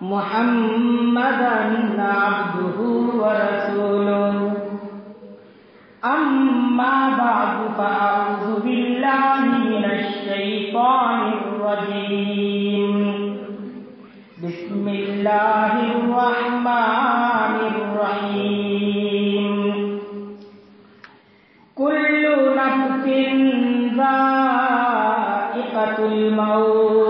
محمدا عبده ورسوله. أما بعد فأعوذ بالله من الشيطان الرجيم. بسم الله الرحمن الرحيم. كل نفس ذائقة الموت.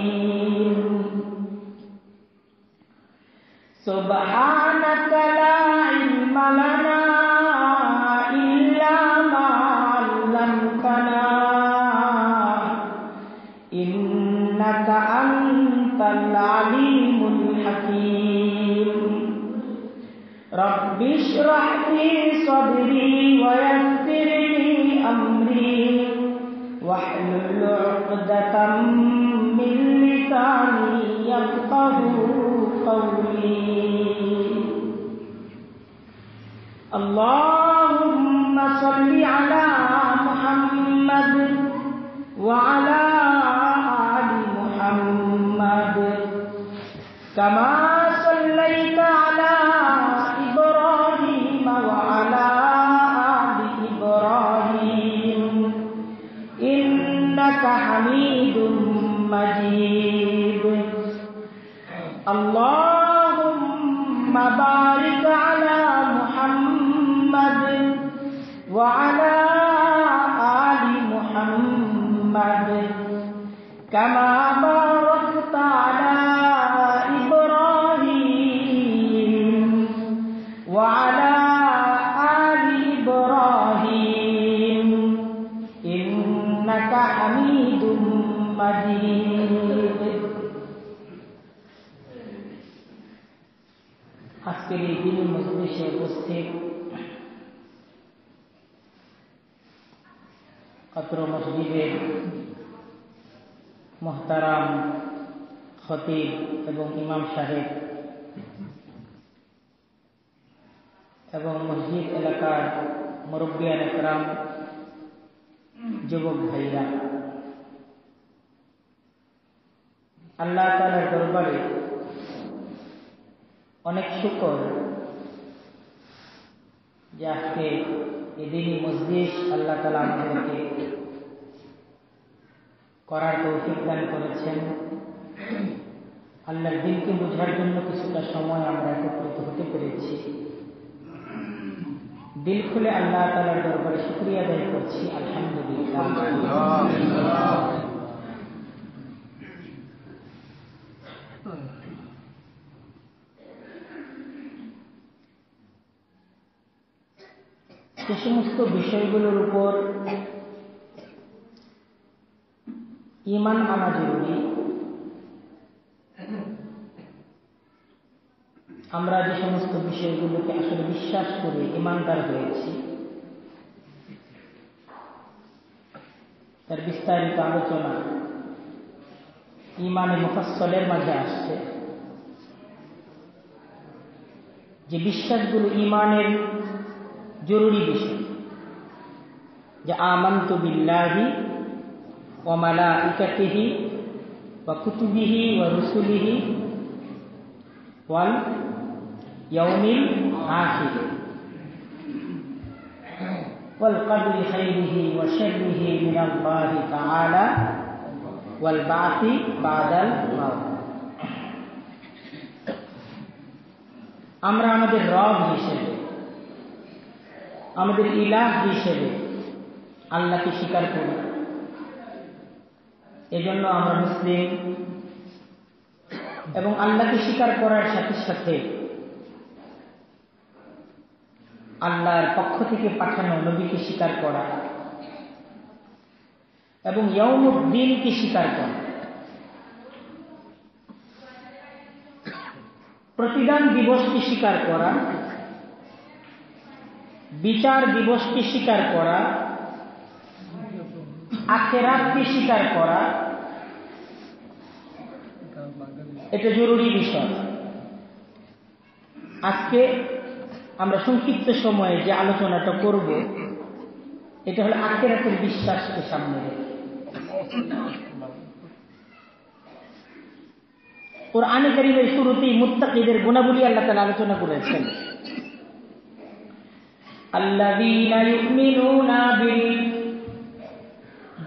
سبحانك لا علم لنا إلا ما علمتنا. إنك أنت العليم الحكيم. رب اشرح لي صدري ويسر لي أمري. واحلل عقدة من لساني يفقه قولي. اللهم صل على محمد وعلى آل محمد كما মসজিদের মোহতারাম খতিব এবং ইমাম সাহেব এবং মসজিদ এলাকার মুরব্বিয়ান একরাম, যুবক ভাইরা। আল্লাহ তালার দরবারে অনেক শুকর যে আজকে এদিনই মসজিদ আল্লাহ তালা আমাদেরকে করার কৌশিক দান করেছেন। আল্লাহর দিনকে বোঝার জন্য কিছুটা সময় আমরা একত্রিত হতে পেরেছি। দিল খুলে আল্লাহ তালার দরবারে শুক্রিয়া আদায় করছি। আলহামদুলিল্লাহ। যে সমস্ত বিষয়গুলোর উপর ইমান আনা জরুরি। আমরা যে সমস্ত বিষয়গুলোকে আসলে বিশ্বাস করে ইমানদার হয়েছি, তার বিস্তারিত আলোচনা ইমানে মুফাসলের মাঝে আসছে। যে বিশ্বাসগুলো ইমানের জরুরি বিষয়, যে আমন্ত বিল্লাহি ও মালা ইকাতিহি বা কুতুবিহি ও রসুলিহি ওয়াল ইয়ৌমিল আখির والقدر خيره وشره من الله تعالى والبعث بعد الموت আমরা আমাদের রব হিসেবে আমাদের ইলাহ হিসেবে আল্লাহকে স্বীকার করি এজন্য আমরা মুসলিম। এবং আল্লাহকে স্বীকার করার সাথে সাথে আল্লাহর পক্ষ থেকে পাঠানো নবীকে স্বীকার করা এবং ইয়মুদ্দিনকে স্বীকার করা। প্রতিদান দিবসকে স্বীকার করা, বিচার দিবসকে স্বীকার করা আখেরাতকে স্বীকার করা? এটা জরুরি বিষয়। আজকে আমরা সংক্ষিপ্ত সময়ে যে আলোচনাটা করব, এটা হলো আখেরাতের বিশ্বাসকে সামনে ওর আনেকারিমের শুরুতেই মুত্তাকিদের গুণাবলী আল্লাহ তালা আলোচনা করেছেন। আল্লাহ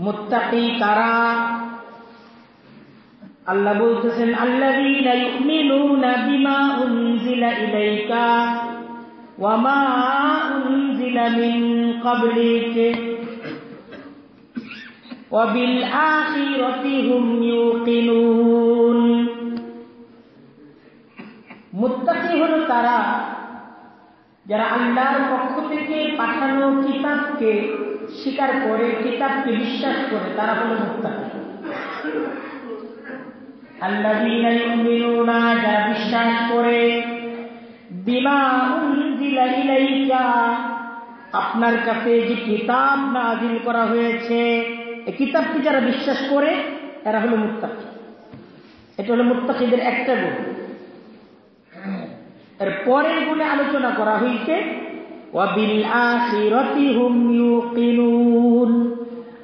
মুত্তাকি তারা। আল্লাহ বলতেছেন, আল্লাযীনা ইউমিনুনা বিমা উনজিলা ইলাইকা ওয়া মা উনজিলা মিন ক্বাবলিক ওয়া বিল আখিরাতি হুম ইউকিনুন। মুত্তাকি হলো তারা যারা আল্লাহর পক্ষ পাঠানো কিতাবকে স্বীকার করে, কিতাবকে বিশ্বাস করে, তারা হলো আল্লাযীনা যারা বিশ্বাস করে আপনার কাছে যে কিতাব নাজিল করা হয়েছে, এই কিতাবকে যারা বিশ্বাস করে এরা হলো মুত্তাকি। এটা হলো মুত্তাকিদের একটা গুণ। এর পরের গুণে আলোচনা করা হয়েছে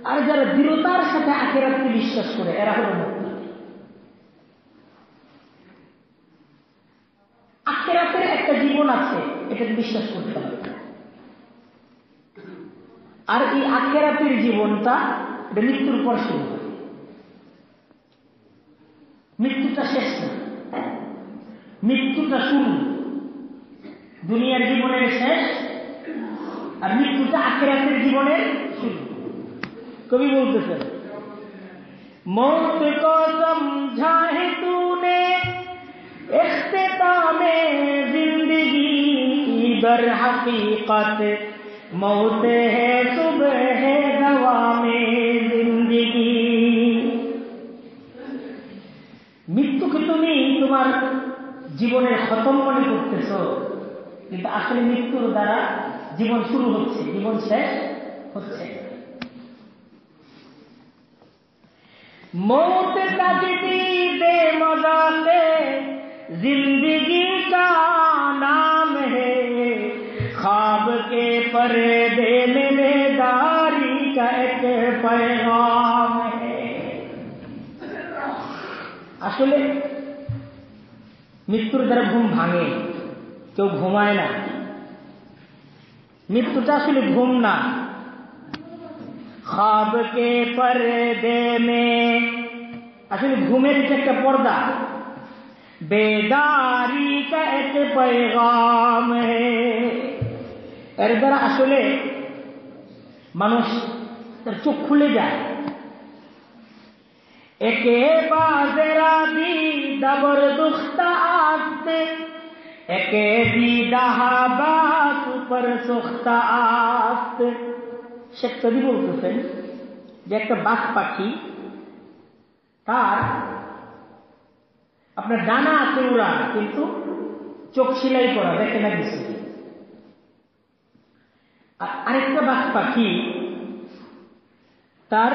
আর যারা দৃঢ়তার সাথে আখেরাতকে বিশ্বাস করে, এরা হলো মুক্তি আখেরাতের একটা জীবন আছে, এটাকে বিশ্বাস করতে হবে। আর এই আখেরাতের জীবনটা, এটা মৃত্যুর পর শুরু হয়। মৃত্যুটা শেষ মৃত্যুটা শুরু। দুনিয়ার জীবনের শেষ আর মৃত্যুটা আখেরাতের জীবনের কবি বলতেছেন, মৌত কো সমঝা হে তুনে ইখতামে জিন্দগি দর হাকিকত। মৌত হে সুবহ হে দওয়ামে জিন্দগি। মৃত্যুকে তুমি তোমার জীবনের খতম মনে করতেছ, কিন্তু আসলে মৃত্যুর দ্বারা জীবন শুরু হচ্ছে জীবন শেষ হচ্ছে मौत का जदीद मजाक जिंदगी का नाम है ख्वाब के पर्दे में बेदारी का एक पैगाम है আসলে মৃত্যুর দ্বারা ঘুম ভাঙে কেউ ঘুমায় না মৃত্যুটা আসলে ঘুম না। খাবকে কে মে। আসলে ঘুমের একটা পর্দা, বেদারি কে পেগাম এর দ্বারা আসলে মানুষ তার চোখ খুলে যায়। একে বাজে বি, দাবর দুখতা আসতে শেখ কবি বলতেছেন যে একটা বাঘ পাখি, তার আপনার ডানা আছে উড়া কিন্তু চোখ সিলাই করা, দেখে না কিছু। আর আরেকটা বাঘ পাখি, তার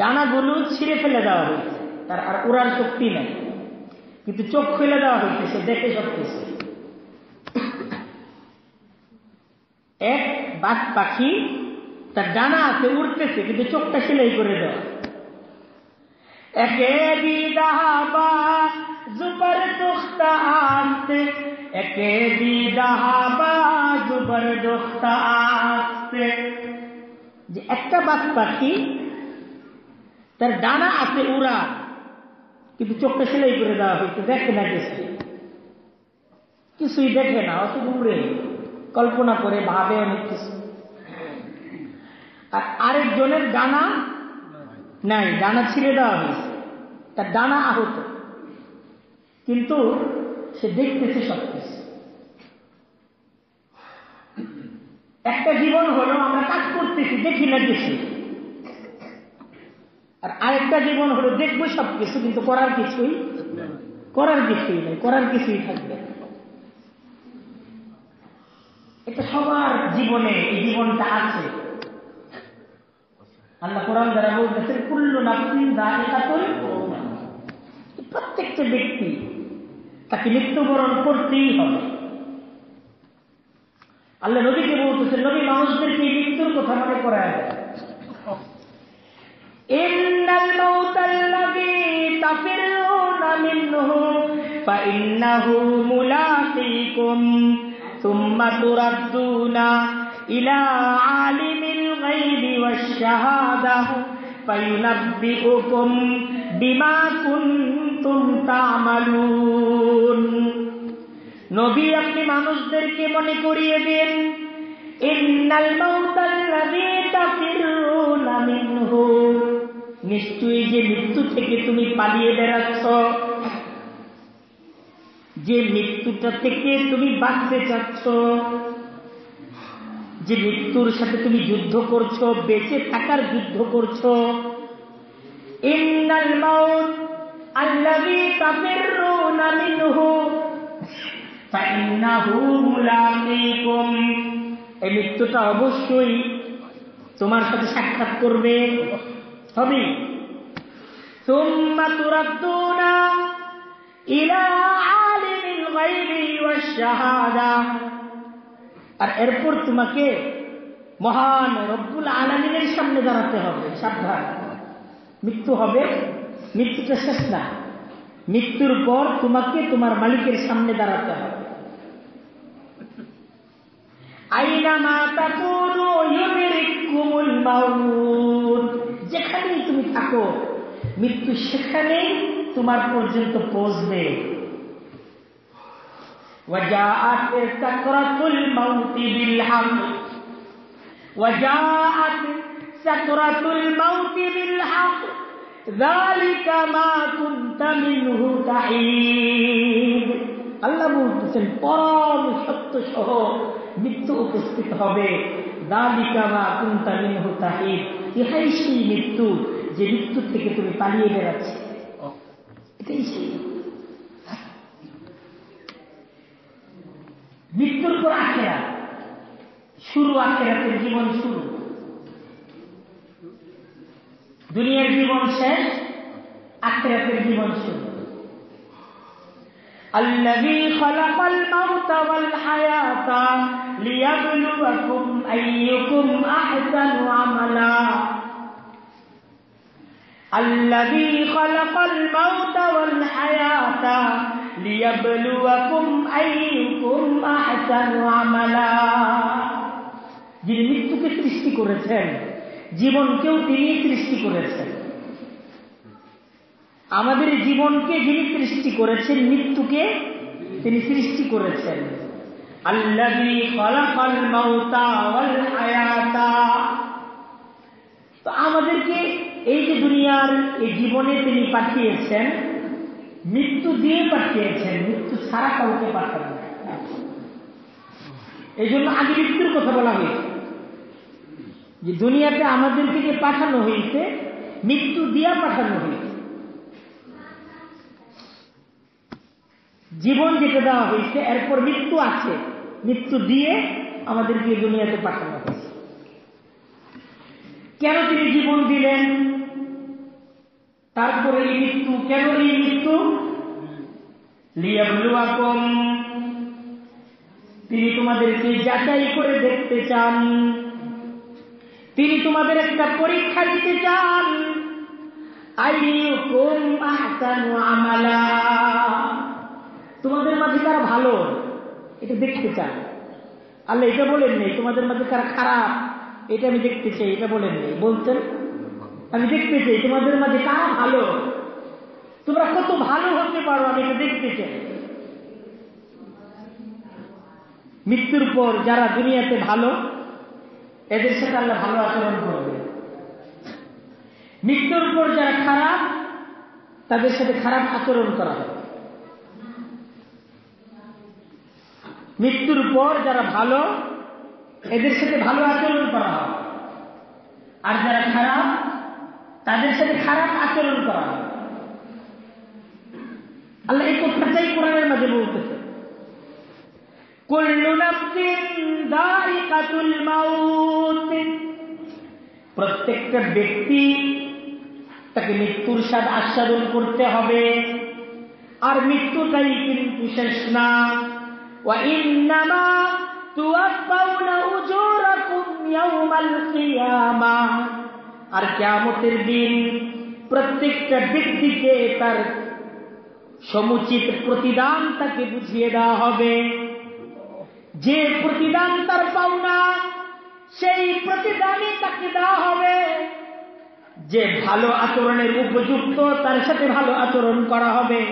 ডানাগুলো ছিঁড়ে ফেলে দেওয়া হয়েছে, তার আর উড়ার শক্তি নেই, কিন্তু চোখ ফেলে দেওয়া হয়েছে, সে দেখে সব কিছু এক বাঘ পাখি তার ডানা আছে উড়তেছে, কিন্তু চোখটা সেলাই করে দেওয়া। একে একে যে একটা বাঘ পাখি তার ডানা আছে উড়া কিন্তু চোখটা সেলাই করে দেওয়া হয়েছে দেখে না কিছু কিছুই দেখে না অত উড়ে। কল্পনা করে ভাবে অনেক কিছু। আর আরেকজনের ডানা নাই, ডানা ছিঁড়ে দেওয়া হয়েছে। তার ডানা আহত। কিন্তু সে দেখতেছে সব কিছু একটা জীবন হলো আমরা কাজ করতেছি, দেখি না কিছু। আর আরেকটা জীবন হলো দেখব সব কিছু কিন্তু করার কিছুই করার কিছুই নেই, করার কিছুই থাকবে এটা সবার জীবনে এই জীবনটা আছে আল্লাহ কোরআন দ্বারা বলতেছেন কুল্লু নাফসিন দায়িকাতুল প্রত্যেকটা ব্যক্তি তাকে মৃত্যুবরণ করতেই হবে আল্লাহ নবীকে বলতেছেন নবী মানুষদেরকে এই মৃত্যুর কথা মনে করা যায় إن الموت الذي تفرون منه فإنه ملاقيكم ثم تردون إلى عالم الغيب والشهادة فينبئكم بما كنتم تعملون নবী আপনি মানুষদেরকে মনে করিয়ে দিন ইন্নাল মাউতাল্লাযী তাফিরুনা মিনহু নিশ্চয়ই যে মৃত্যু থেকে তুমি পালিয়ে বেড়াচ্ছ যে মৃত্যুটা থেকে তুমি বাঁচতে চাচ্ছ, যে মৃত্যুর সাথে তুমি যুদ্ধ করছ, বেঁচে থাকার যুদ্ধ করছ মৃত্যুটা অবশ্যই তোমার সাথে সাক্ষাৎ করবে তবে তোমরা তোরা ইলা আর এরপর তোমাকে মহান রব্বুল আলমিনের সামনে দাঁড়াতে হবে, সাবধান। মৃত্যু হবে মৃত্যুটা শেষ না। মৃত্যুর পর তোমাকে তোমার মালিকের সামনে দাঁড়াতে হবে। যেখানেই তুমি থাকো, মৃত্যু সেখানেই তোমার পর্যন্ত পৌঁছবে। وجاءت سكرة الموت بالحق وجاءت سكرة الموت بالحق ذلك ما كنت منه تحيد আল্লাহ বলতেছেন পরম সত্য সহ মৃত্যু উপস্থিত হবে দালিকা মা কুন্তা মিনহু তাহিদ ইহাই সেই মৃত্যু যে মৃত্যু থেকে তুমি পালিয়ে বেড়াচ্ছে এটাই সেই মৃত্যুর পর আখেরা শুরু আখেরাতের জীবন শুরু দুনিয়ার জীবন শেষ আখেরাতের জীবন শুরু الذي خلق الموت والحياة ليبلوكم أيكم أحسن عملا الذي خلق الموت والحياة যিনি মৃত্যুকে সৃষ্টি করেছেন জীবনকেও তিনি সৃষ্টি করেছেন। আমাদের জীবনকে যিনি সৃষ্টি করেছেন, মৃত্যুকে তিনি সৃষ্টি করেছেন। তো আমাদেরকে এই যে দুনিয়ার এই জীবনে তিনি পাঠিয়েছেন মৃত্যু দিয়ে পাঠিয়েছেন, মৃত্যু ছাড়া কাউকে পাঠাবেন এই জন্য আগে মৃত্যুর কথা বলা হয়েছে। যে দুনিয়াতে আমাদেরকে যে পাঠানো হয়েছে, মৃত্যু দিয়া পাঠানো হয়েছে। জীবন যেটা দেওয়া হয়েছে, এরপর মৃত্যু আছে। মৃত্যু দিয়ে আমাদেরকে দুনিয়াতে পাঠানো হয়েছে। কেন তিনি জীবন দিলেন? তারপরে এই মৃত্যু, কেন এই মৃত্যু? তিনি তোমাদেরকে যাচাই করে দেখতে চান। তিনি তোমাদের একটা পরীক্ষা দিতে চান। আমালা। তোমাদের মাঝে কারা ভালো? এটা দেখতে চান। আল্লাহ এটা বলেন নেই, তোমাদের মাঝে কারা খারাপ? এটা আমি দেখতে চাই, এটা বলেন নেই। বলছেন আমি দেখতে চাই তোমাদের মাঝে কারা ভালো? তোমরা কত ভালো হতে পারো, আমি এটা দেখতে চাই মৃত্যুর পর যারা দুনিয়াতে ভালো, এদের সাথে আল্লাহ ভালো আচরণ করবে। মৃত্যুর পর যারা খারাপ, তাদের সাথে খারাপ আচরণ করা হবে। মৃত্যুর পর যারা ভালো, এদের সাথে ভালো আচরণ করা হবে। আর যারা খারাপ তাদের সাথে খারাপ আচরণ করা। আল্লাহ এই কথাটাই কোরআনের মাঝে বলতেছে। প্রত্যেকটা ব্যক্তি তাকে মৃত্যুর স্বাদ আস্বাদন করতে হবে। আর মৃত্যুটাই কিন্তু শেষ না। আর কিয়ামতের দিন প্রত্যেকটা ব্যক্তিকে তার সমুচিত প্রতিদান তাকে বুঝিয়ে দেওয়া হবে। যে প্রতিদান তার পাওনা সেই প্রতিদানই তাকে দেওয়া হবে। যে ভালো আচরণের উপযুক্ত তার সাথে ভালো আচরণ করা হবে।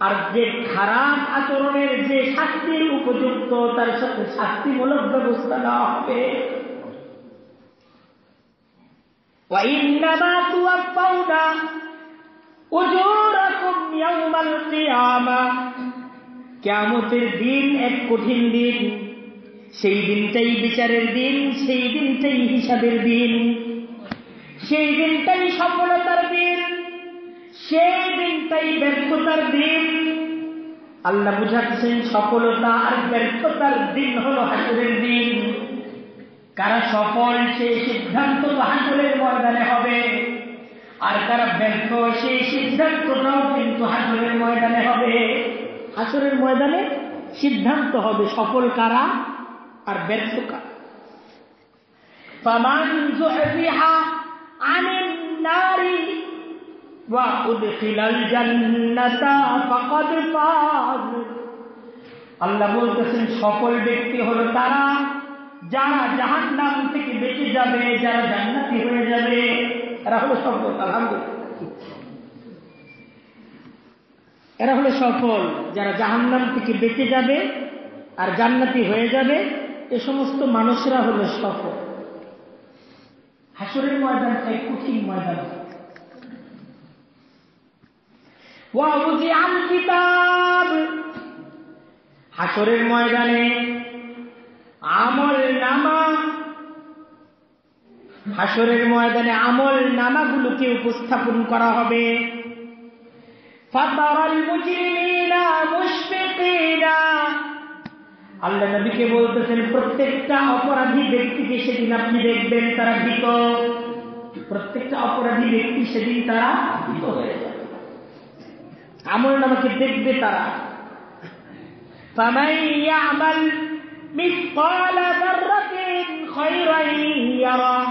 আর যে খারাপ আচরণের যে শাস্তির উপযুক্ত তার সাথে শাস্তিমূলক ব্যবস্থা নেওয়া হবে। وإنما توفون أجوركم يوم القيامة কেয়ামতের দিন এক কঠিন দিন সেই দিনটাই বিচারের দিন সেই দিনটাই হিসাবের দিন সেই দিনটাই সফলতার দিন সেই দিনটাই ব্যর্থতার দিন আল্লাহ বুঝাচ্ছেন সফলতা আর ব্যর্থতার দিন হলো হাসুরের দিন কারা সফল সেই সিদ্ধান্ত তো হাসুরের ময়দানে হবে আর কারা ব্যর্থ সেই সিদ্ধান্তটাও কিন্তু হাসুরের ময়দানে হবে হাসুরের ময়দানে সিদ্ধান্ত হবে সফল কারা আর ব্যর্থ কারা فمن زحزح عن النار وأدخل الجنة فقد فاز আল্লাহ বলতেছেন সফল ব্যক্তি হলো তারা যারা জাহান নাম থেকে বেঁচে যাবে, যারা জান্নাতি হয়ে যাবে, এরা হলো সফল, আলহামদুলিল্লাহ। এরা হলো সফল, যারা জাহান্নাম থেকে বেঁচে যাবে আর জান্নাতি হয়ে যাবে, এ সমস্ত মানুষরা হলো সফল। হাসরের ময়দানটা এক কঠিন ময়দান। হাসরের ময়দানে আমল নামা। হাসরের ময়দানে আমল নামাগুলোকে উপস্থাপন করা হবে। আল্লাহ নবীকে বলতেছেন, প্রত্যেকটা অপরাধী ব্যক্তিকে সেদিন আপনি দেখবেন তারা ভীত। প্রত্যেকটা অপরাধী ব্যক্তি সেদিন তারা ভীত হয়ে যাবে আমল নামাকে দেখবে তারা। আমাল مثقال ذرة خيرا يره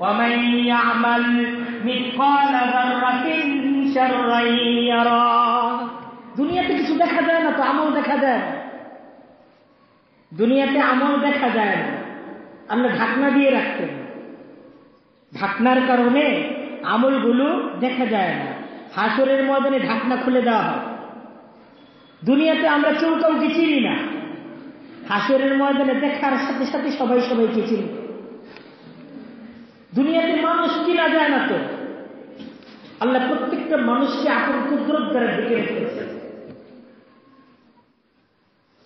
ومن يعمل مثقال ذرة شرا يره দুনিয়াতে কিছু দেখা যায় না তো আমল দেখা যায় দুনিয়াতে আমল দেখা যায় না আমরা ঢাকনা দিয়ে রাখতেন ঢাকনার কারণে আমলগুলো দেখা যায় না হাসরের ময়দানে ঢাকনা খুলে দেওয়া হয় দুনিয়াতে আমরা কেউ কাউকে চিনি না হাসরের ময়দানে দেখার সাথে সাথে সবাই সবাইকে চিনি। দুনিয়াতে মানুষ চিনা যায় না তো? আল্লাহ প্রত্যেকটা মানুষকে আপন কুদরত দ্বারা ঢেকে রেখেছে।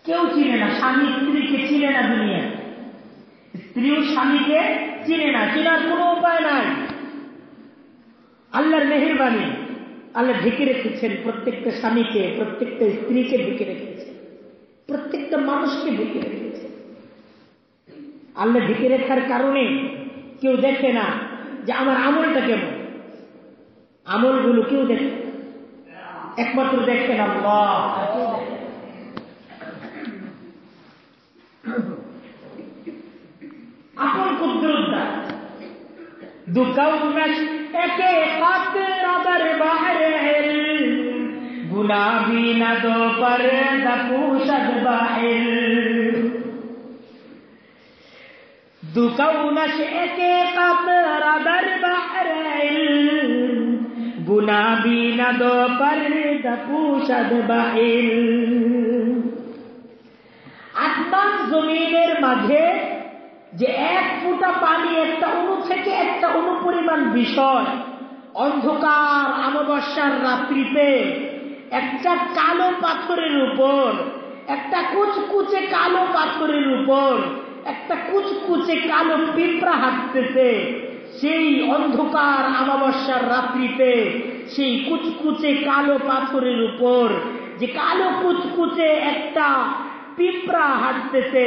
কেউ চিনে না, স্বামী স্ত্রীকে চিনে না দুনিয়া স্ত্রীও স্বামীকে চিনে না, চেনার কোনো উপায় নাই। আল্লাহর মেহরবানি, আল্লাহ ঢেকে রেখেছেন প্রত্যেকটা স্বামীকে, প্রত্যেকটা স্ত্রীকে ঢেকে রেখেছেন। প্রত্যেকটা মানুষকে ঢেকে রেখেছে আল্লাহ ঢেকে রেখার কারণে কেউ দেখে না যে আমার আমলটা কেমন আমলগুলো কেউ দেখে। একমাত্র দেখে না। আপন কুদ্রুদ্দা দুকাউনাশ একে কাতরাবার বাহরে গুলাবি না দো পর দপুষদ বাহির দুকাউনাশ একে কাতরাবার বাহরে গুলাবি না দো পর দপুষদ বাহির আসমান জমিনের মাঝে যে এক ফুটা পানি একটা অণু থেকে একটা অণু পরিমাণ বিষয় অন্ধকার আমাবস্যার রাত্রিতে একটা কালো পাথরের উপর, একটা কুচকুচে কালো পাথরের উপর, একটা কুচকুচে কালো পিঁপড়া হাঁটতেছে, সেই অন্ধকার অমাবস্যার রাত্রিতে সেই কুচকুচে কালো পাথরের উপর, যে কালো কুচকুচে একটা পিঁপড়া হাঁটতেছে,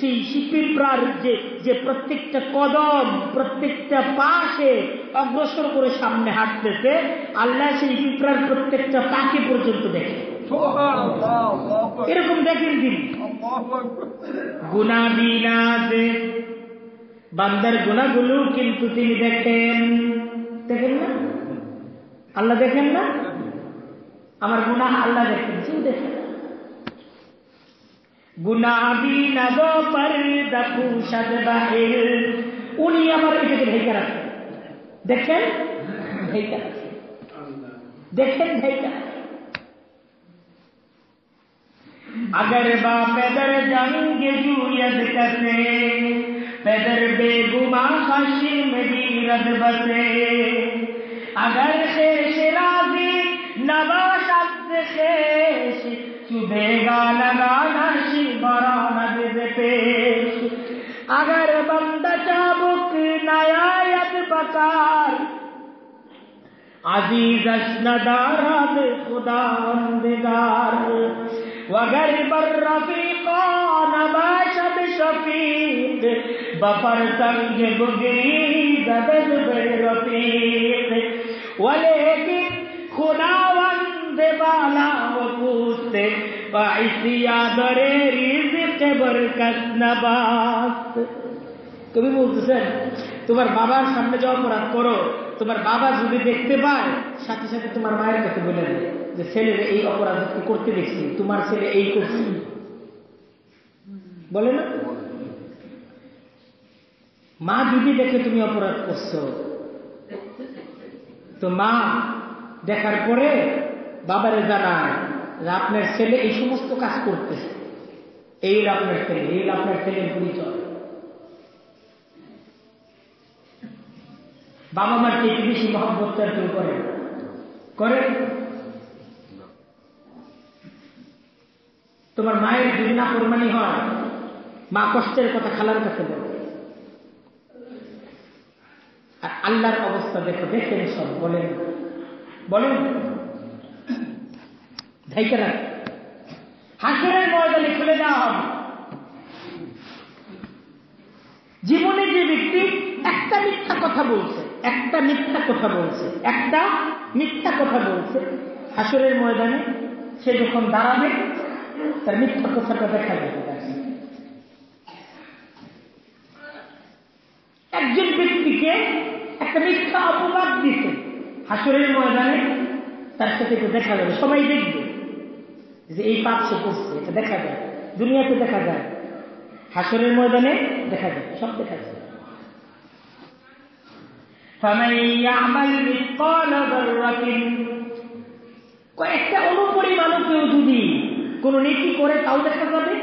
সেই পিঁপড়ার যে যে প্রত্যেকটা কদম, প্রত্যেকটা পাশে অগ্রসর করে সামনে হাঁটতেছে আল্লাহ সেই পিঁপড়ার প্রত্যেকটা পাকে পর্যন্ত দেখে। এরকম দেখেন তিনি। গুণা বিনাশে বান্দার গুণাগুলো কিন্তু তিনি দেখেন। দেখেন না? আল্লাহ দেখেন না? আমার গুণা আল্লাহ দেখেন কেউ দেখেন না। গুনাবি নব পর দপু সদ বাহির উনি আমার এটাকে ঢেকে রাখেন। দেখেন ঢেকা আছে দেখেন ঢেকা اگر با پیدر جائیں گے جوید کرنے پیدر بے گما خشی میری رد بسے، اگر شیش راضی نبا شد خیش چوبے گا لگا ناشی برا برامد پیش۔ اگر بند چابک نیائے سرکار۔ عزیز ندارد خدا اندگار وگر بر رفیقان باشد شفیق۔ بفر تنگ بگری ددد بے رفیق۔ ولیکن خدا وند بالا و پوستے باعثیا در رزق برکت نباست کبھی مختصر তোমার বাবার সামনে যাওয়া অপরাধ করো, তোমার বাবা যদি দেখতে পায়, সাথে সাথে তোমার মায়ের কাছে বলে দেয় যে, ছেলের এই অপরাধ করতে দেখছি, তোমার ছেলে এই করছি। বলে না? মা যদি দেখে তুমি অপরাধ করছ, তো মা দেখার পরে বাবারে জানায় যে আপনার ছেলে এই সমস্ত কাজ করতেছে। এই আপনার ছেলে, এই আপনার ছেলের পরিচয় বাবা মার চেয়ে বেশি মহব্বত তার কেউ করে না। করে? তোমার মায়ের যদি কোরবানি হয়, মা কষ্টের কথা খালার কাছে বলে। আর আল্লাহর অবস্থা দেখো দেখেন সব বলেন বলেন ধাইকে রাখ। হাসরের ময়দানে খুলে দেওয়া হবে। জীবনে যে ব্যক্তি একটা মিথ্যা কথা বলছে একটা মিথ্যা কথা বলছে, একটা মিথ্যা কথা বলছে হাসরের ময়দানে সে যখন দাঁড়াবে, তার মিথ্যা কথাটা দেখা যাবে। একজন ব্যক্তিকে একটা মিথ্যা অপবাদ দিতে হাসরের ময়দানে তার সাথে দেখা যাবে, সবাই দেখবে যে এই পাপ সে করছে, এটা দেখা যায়, দুনিয়াতে দেখা যায় হাসরের ময়দানে দেখা যাবে সব দেখা যাবে কয়েকটা অনুপরিমাণও কেউ যদি কোনো নেকি করে, তাও দেখা যাবে।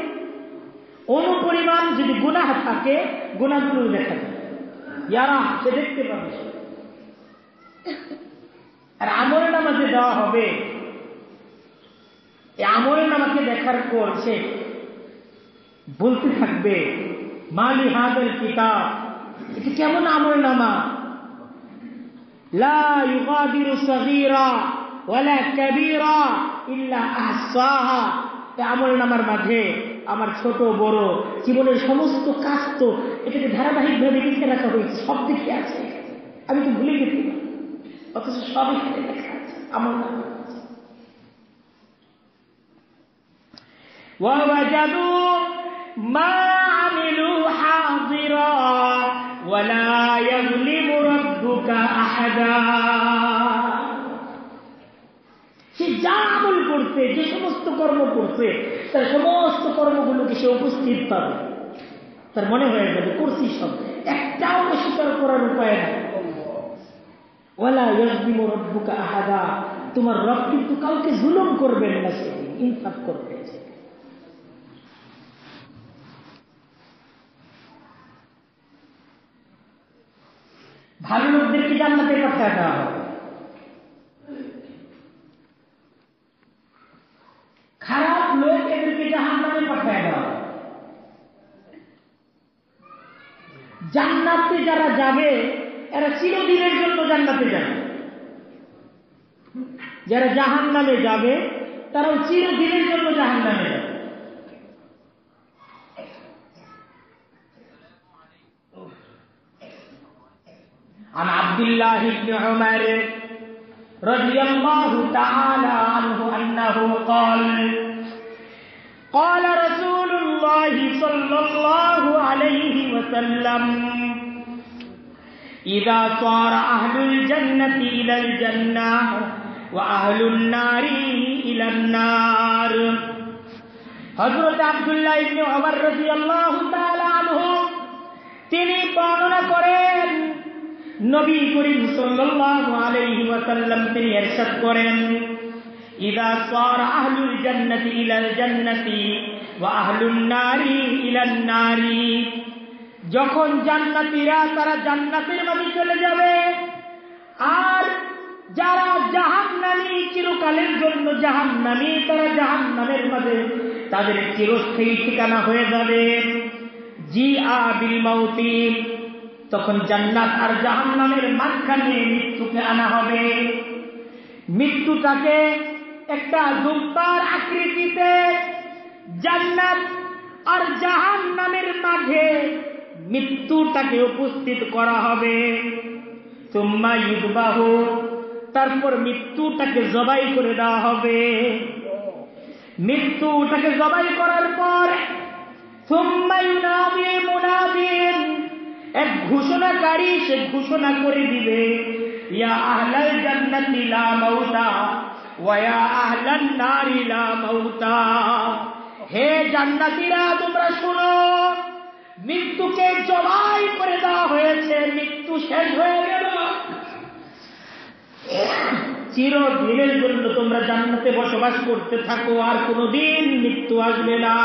অনুপরিমাণ যদি গুনাহ থাকে গুণাগুলো দেখা যাবে। ইয়ারা, সে দেখতে পাবে। আর আমল নামাজে দেওয়া হবে। এই আমল নামাকে দেখার পর সে বলতে থাকবে, মালি হাতের কিতাব। এটা কেমন আমল নামা লা ইউগাদিরু সগীরা ওয়ালা কাবীরা ইল্লা আহসাহা এই আমল নামার মাঝে আমার ছোট বড় জীবনের সমস্ত কাজ তো এটাকে ধারাবাহিকভাবে লিখে রাখা হয়েছে সব দিকে আছে আমি তো ভুলে গেছি অথচ সব এখানে লেখা আছে আমল নামা ووجدوا ما عملوا حاضرا ولا يظلم ربك أحدا সে যা আমল করছে যে সমস্ত কর্ম করছে, তার সমস্ত কর্মগুলোকে সে উপস্থিত পাবে। তার মনে হয়ে যাবে, করছি সব। একটাও অস্বীকার করার উপায় নাই। ওয়ালা ইয়াজলিম রব্বুকা আহাদা। তোমার রব কিন্তু কাউকে জুলুম করবেন না সেদিন, ইনসাফ করবে ভালো লোকদেরকে জান্নাতে পাঠায় দেওয়া হবে? খারাপ লোক এদেরকে জাহান নামে পাঠায় দেওয়া জান্নাতে যারা যাবে, এরা চিরদিনের জন্য জান্নাতে যাবে। যারা জাহান নামে যাবে, তারাও চিরদিনের জন্য জাহান নামে যাবে। عن عبد الله بن عمر رضي الله تعالى عنه أنه قال قال رسول الله صلى الله عليه وسلم إذا صار أهل الجنة إلى الجنة وأهل النار إلى النار হজরত আবদুল্লাহ ইবনে ওমর রাদিয়াল্লাহু তাআলা আনহু তিনি বর্ণনা করেন নবী করিম সাল্লাল্লাহু আলাইহি ওয়াসাল্লাম তিনি ইরশাদ করেন। ইদা সার আহলুল জান্নাতি ইলাল জান্নাতি ওয়া আহলুন নারি ইলান নারি। যখন জান্নাতীরা তারা জান্নাতের মাঝে চলে যাবে, আর যারা জাহান্নামী চিরকালের জন্য জাহান্নামী, তারা জাহান্নামের মাঝে তাদের চিরস্থায়ী ঠিকানা হয়ে যাবে। জি আ বিল মাউতি। তখন জান্নাত আর জাহান্নামের মাঝখানে মৃত্যুকে আনা হবে। মৃত্যুটাকে একটা জুম্পার আকৃতিতে জান্নাত আর জাহান্নামের মাঝে মৃত্যুটাকে উপস্থিত করা হবে। তোমা ইদবাহ তারপর মৃত্যুটাকে জবাই করে দেওয়া হবে। মৃত্যুটাকে জবাই করার পর সুম্মা ইউনাদি মুনাদিন এক ঘোষণাকারী সে ঘোষণা করে দিবে, ইয়া আহলাল জান্নাতি লা মাউতা ওয়া আহলান নারি লা মাউতা। হে জান্নাতীরা, তোমরা শোনো, মৃত্যুকে জবাই করে দেওয়া হয়েছে, মৃত্যু শেষ হয়ে গেল। চিরদিনের জন্য তোমরা জান্নাতে বসবাস করতে থাকো, আর কোনোদিন মৃত্যু আসবে না।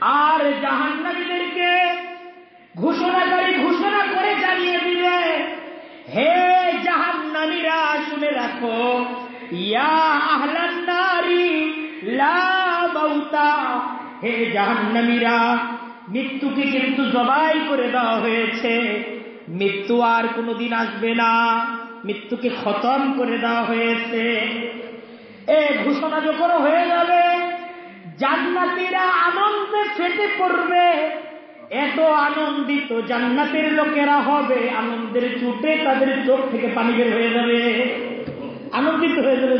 আর জাহান্নামীদেরকে ঘোষণাকারী ঘোষণা করে জানিয়ে দিবে, হে জাহান্নামীরা, শুনে রাখো, ইয়া আহলান নারি লা মাউতা, হে জাহান্নামীরা, মৃত্যুকে কিন্তু জবাই করে দেওয়া হয়েছে, মৃত্যু আর কোনোদিন আসবে না, মৃত্যুকে খতম করে দেওয়া হয়েছে। এ ঘোষণা যখন হয়ে যাবে, জান্নাতীরা আনন্দে ফেটে পড়বে এত আনন্দিত জান্নাতের লোকেরা হবে, আনন্দের চুটে তাদের চোখ থেকে পানি বের হয়ে যাবে। আনন্দিত হয়ে যাবে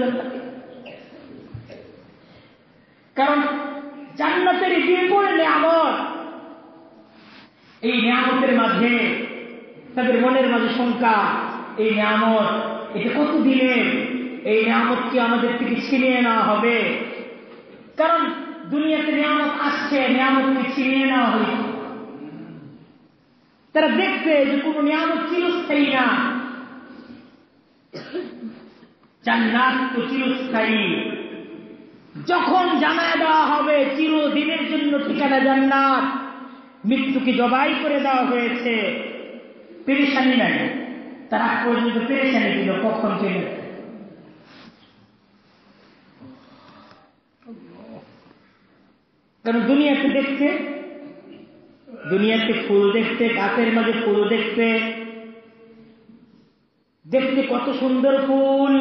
কারণ জান্নাতের বিপুল নিয়ামত? এই নিয়ামতের মাঝে তাদের মনের মাঝে শঙ্কা, এই নিয়ামত এটা কত দিনের এই নিয়ামত কি আমাদের থেকে ছিনিয়ে নেওয়া হবে? কারণ দুনিয়াতে নিয়ামত আসছে আসছে, নিয়ামতকে ছিনিয়ে নেওয়া হয়েছে। তারা দেখছে যে কোন নিয়ামত চিরস্থায়ী না। জান্নাত তো চিরস্থায়ী যখন জানায় দেওয়া হবে, চিরদিনের জন্য ঠিকানা জান্নাত। মৃত্যুকে জবাই করে দেওয়া হয়েছে? পেরেশানি নাই। তারা পর্যন্ত পেরেশানি দিল কখন চলে কারণ দুনিয়াতে দেখতে দুনিয়াতে ফুল দেখতে, গাছের মাঝে ফুল দেখতে দেখতে কত সুন্দর ফুল।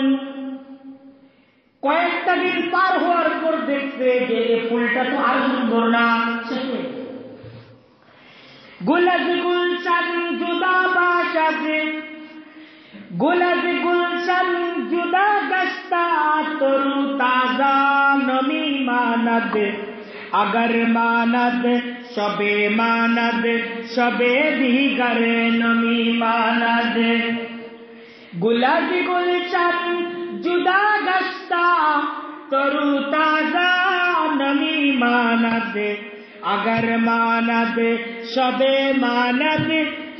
কয়েকটা দিন পার হওয়ার পর দেখতে যে এ ফুলটা তো আর সুন্দর না গোলাজ গুলশান জুদা বাসাতে গোলাজ গুলশান জুদা গাছটা তরু, তাজা, নমি মানাদ আগর মানাদ সবে মানদ, সবে দিগর নমি মানদ। গুলাব গুল জুদা গস্তা তরু তাজা নমি মানদ। আগর মানদ, সবে মানদ,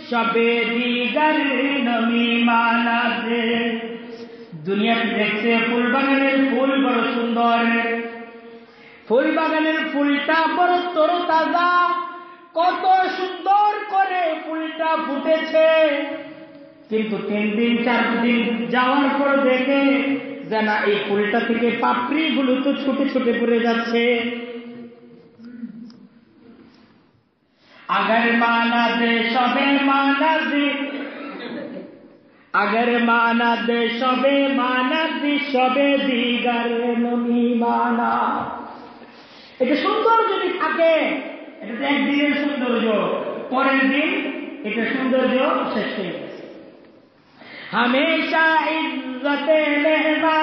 সবে দিগর নমি মানদ। দুনিয়া দেখছে ফুল বাগানের ফুল বড় সুন্দর। ফুল বাগানের ফুলটা বড় তর তাজা কত সুন্দর করে ফুলটা ফুটেছে। কিন্তু তিন দিন, চার দিন যাওয়ার পর দেখে যে না এই ফুলটা থেকে পাপড়ি গুলো তো ছুটে ছুটে পড়ে যাচ্ছে। আগর মানা দে, সবে মানা দে। আগর মানা দে, সবে মানা দে, সবে দিগার নমি মানা এটা সুন্দর যদি থাকে, এটা তো একদিনের সৌন্দর্য। পরের দিন এটা সৌন্দর্য শেষ হয়ে গেছে। হামেশা ইজ্জতে মেহবা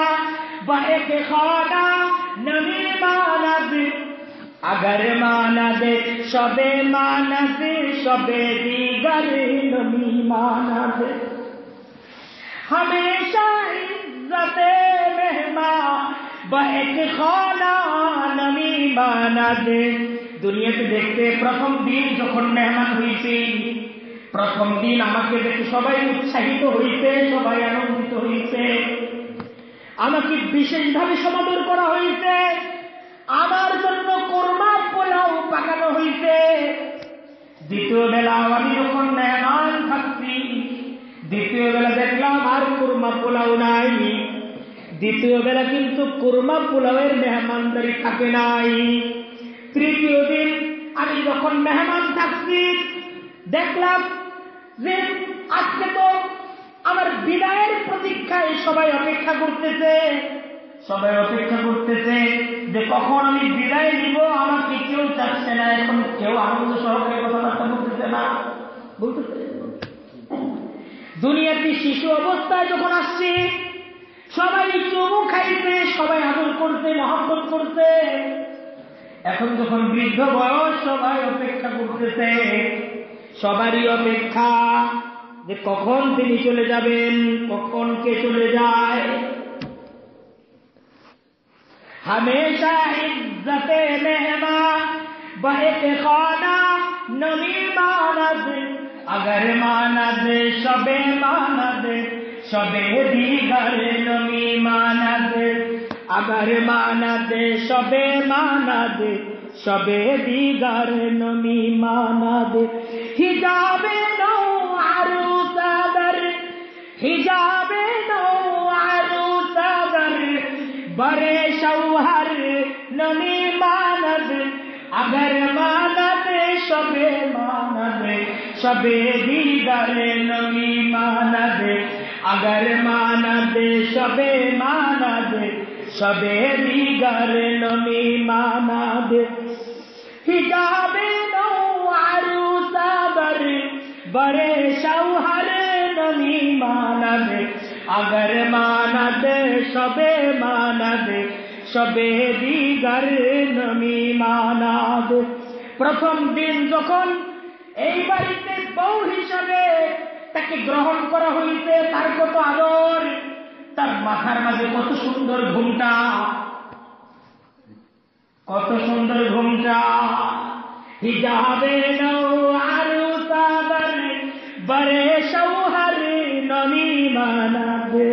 বা একে খাওয়াটা নবী মানাবি আগর মানাবে সবে মানাবে সবে দিগর নবী মানাবে হামেশা ইজ্জতে মেহবা দুনিয়াতে দেখতে প্রথম দিন যখন মেহমান হইছে, প্রথম দিন আমাকে দেখে সবাই উৎসাহিত হইতে সবাই আনন্দিত হইছে। আমাকে বিশেষভাবে সমাদর করা হইছে। আমার জন্য কোরমা পোলাও পাকানো হইছে। দ্বিতীয় বেলা আমি যখন মেহমান থাকছি, দ্বিতীয় বেলা দেখলাম আর কোরমা পোলাও নাই। দ্বিতীয় বেলা কিন্তু কোরমা পোলাওয়ের মেহমানদারি থাকে নাই। তৃতীয় দিন আমি যখন মেহমান থাকছি, দেখলাম যে আজকে তো আমার বিদায়ের প্রতীক্ষায় সবাই অপেক্ষা করতেছে। সবাই অপেক্ষা করতেছে যে কখন আমি বিদায় দিব আমাকে কেউ চাচ্ছে না, এখন কেউ আনন্দ সহকারে কথাবার্তা বলতেছে না। বলতেছে? দুনিয়াতে শিশু অবস্থায় যখন আসছে সবাই চুমু খাইতে, সবাই আদর করতে মহাপত করতে। এখন যখন বৃদ্ধ বয়স, সবাই অপেক্ষা করতেছে। সবারই অপেক্ষা যে কখন তিনি চলে যাবেন, কখন কে চলে যায়। হামেশা ইজ্জতে মেহমা খানা, নবী মানাদ আগর মানাদ সবে মানাদ সবে অধিকার নমি মানা দে আগার মানা দে সবে মানা দে সবে দিগার নমি মানা দে হিজাবে নৌ আরু সাদর হিজাবে নৌ আরু সাদর বরে সৌহর নমি মানা দে আগার মানা দে সবে মানা দে সবে দিগার নমি মানা দে अगर मानद शबे मानद शबे दीगर नमी मानद हिजाबे नौ आरू सादर बरे शौहर नमी मानद अगर मानद सबे मानद সবে দিগার নমি মানাদ প্রথম দিন যখন এই বাড়িতে বউ হিসাবে তাকে গ্রহণ করা হইতে তার কত আদর, তার মাথার মাঝে কত সুন্দর ঘুমটা, কত সুন্দর ঘুমটা। হিজাবে বরে সৌহার নমি মানাবে।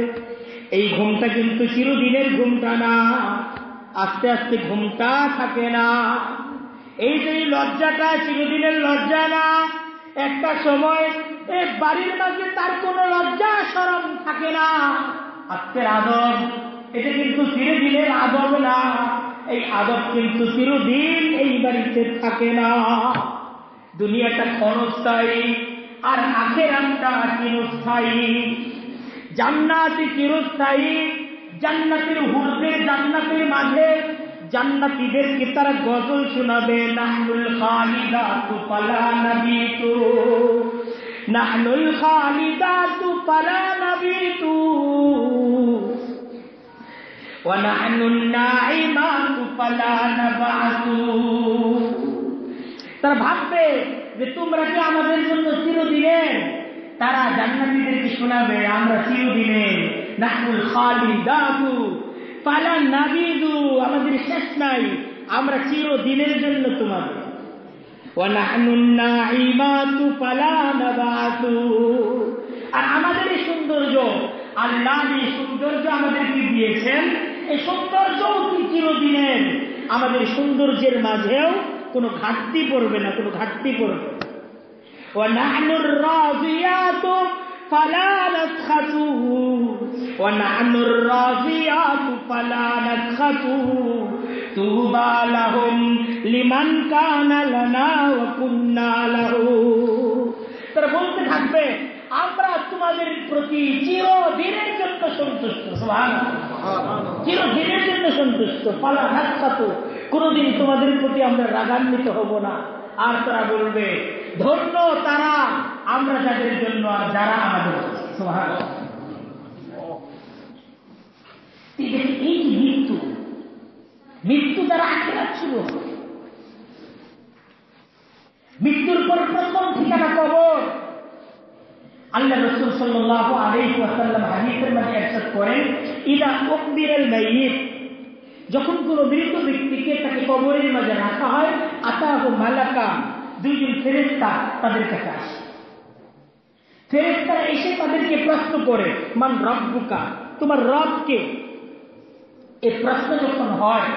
এই ঘুমটা কিন্তু চিরদিনের ঘুমটা না, আস্তে আস্তে ঘুমটা থাকে না। এই যে লজ্জাটা চিরদিনের লজ্জা না একটা সময় এ বাড়ির মাঝে তার কোনো লজ্জা সরম থাকে না। আজকের আদব, এটা কিন্তু চিরদিনের আদব না। এই আদব কিন্তু চিরদিন এই বাড়িতে থাকে না। দুনিয়াটা ক্ষণস্থায়ী, আর আখের আখেরাতটা চিরস্থায়ী। জান্নাতি চিরস্থায়ী, জান্নাতের হুরদের জান্নাতের মাঝে জান্নাতীদেরকে তারা গজল শোনাবে, নাহনুল খালিদা তু পালা নবী তু নাহনুল খালিদা তু পালা নবী তু ওয়ানাহনুন নাহনুন নাঈমাতু পালা নবাতু। তারা ভাববে যে তোমরা কি আমাদের জন্য চিরদিনে তারা জান্নাতীদেরকে শোনাবে, আমরা চিরদিনে নাহনুল খালিদা তু পালা নাবিদু আমাদের শেষ নাই। আমরা চিরদিনের জন্য তোমাদের। আর আমাদের এই সৌন্দর্য, আল্লাহ এই সৌন্দর্য আমাদেরকে দিয়েছেন, এই সৌন্দর্য চিরদিনের? আমাদের সৌন্দর্যের মাঝেও কোনো ঘাটতি পড়বে না, কোনো ঘাটতি পড়বে না। فلا نسخط ونحن الراضيات فلا نسخط طوبى لهم لمن كان لنا وكنا له তারা বলতে থাকবে আমরা তোমাদের প্রতি চিরদিনের জন্য সন্তুষ্ট চিরদিনের জন্য সন্তুষ্ট পালা হাত কোনোদিন তোমাদের প্রতি আমরা রাগান্বিত হব না আর তারা বলবে, ধন্য তারা, আমরা যাদের জন্য আর যারা আমাদের এই মৃত্যু মৃত্যু দ্বারা আখেরাত শুরু মৃত্যুর পর প্রথম ঠিকানা কবর। আল্লাহ রসুল সাল্লাহ আলাইহি ওয়াসাল্লাম হাদিসের মধ্যে একসাথ করেন, ইদা উকবিরাল মাইয়িত। যখন কোন মৃত ব্যক্তিকে তাকে কবরের মাঝে রাখা হয়, আতাহ মালাকা, দুইজন ফেরেস্তা তাদের কাছে আসে। ফেরেস্তারা এসে তাদেরকে প্রশ্ন করে, মান রব্বুকা? তোমার রবকে এই প্রশ্ন যখন হয়,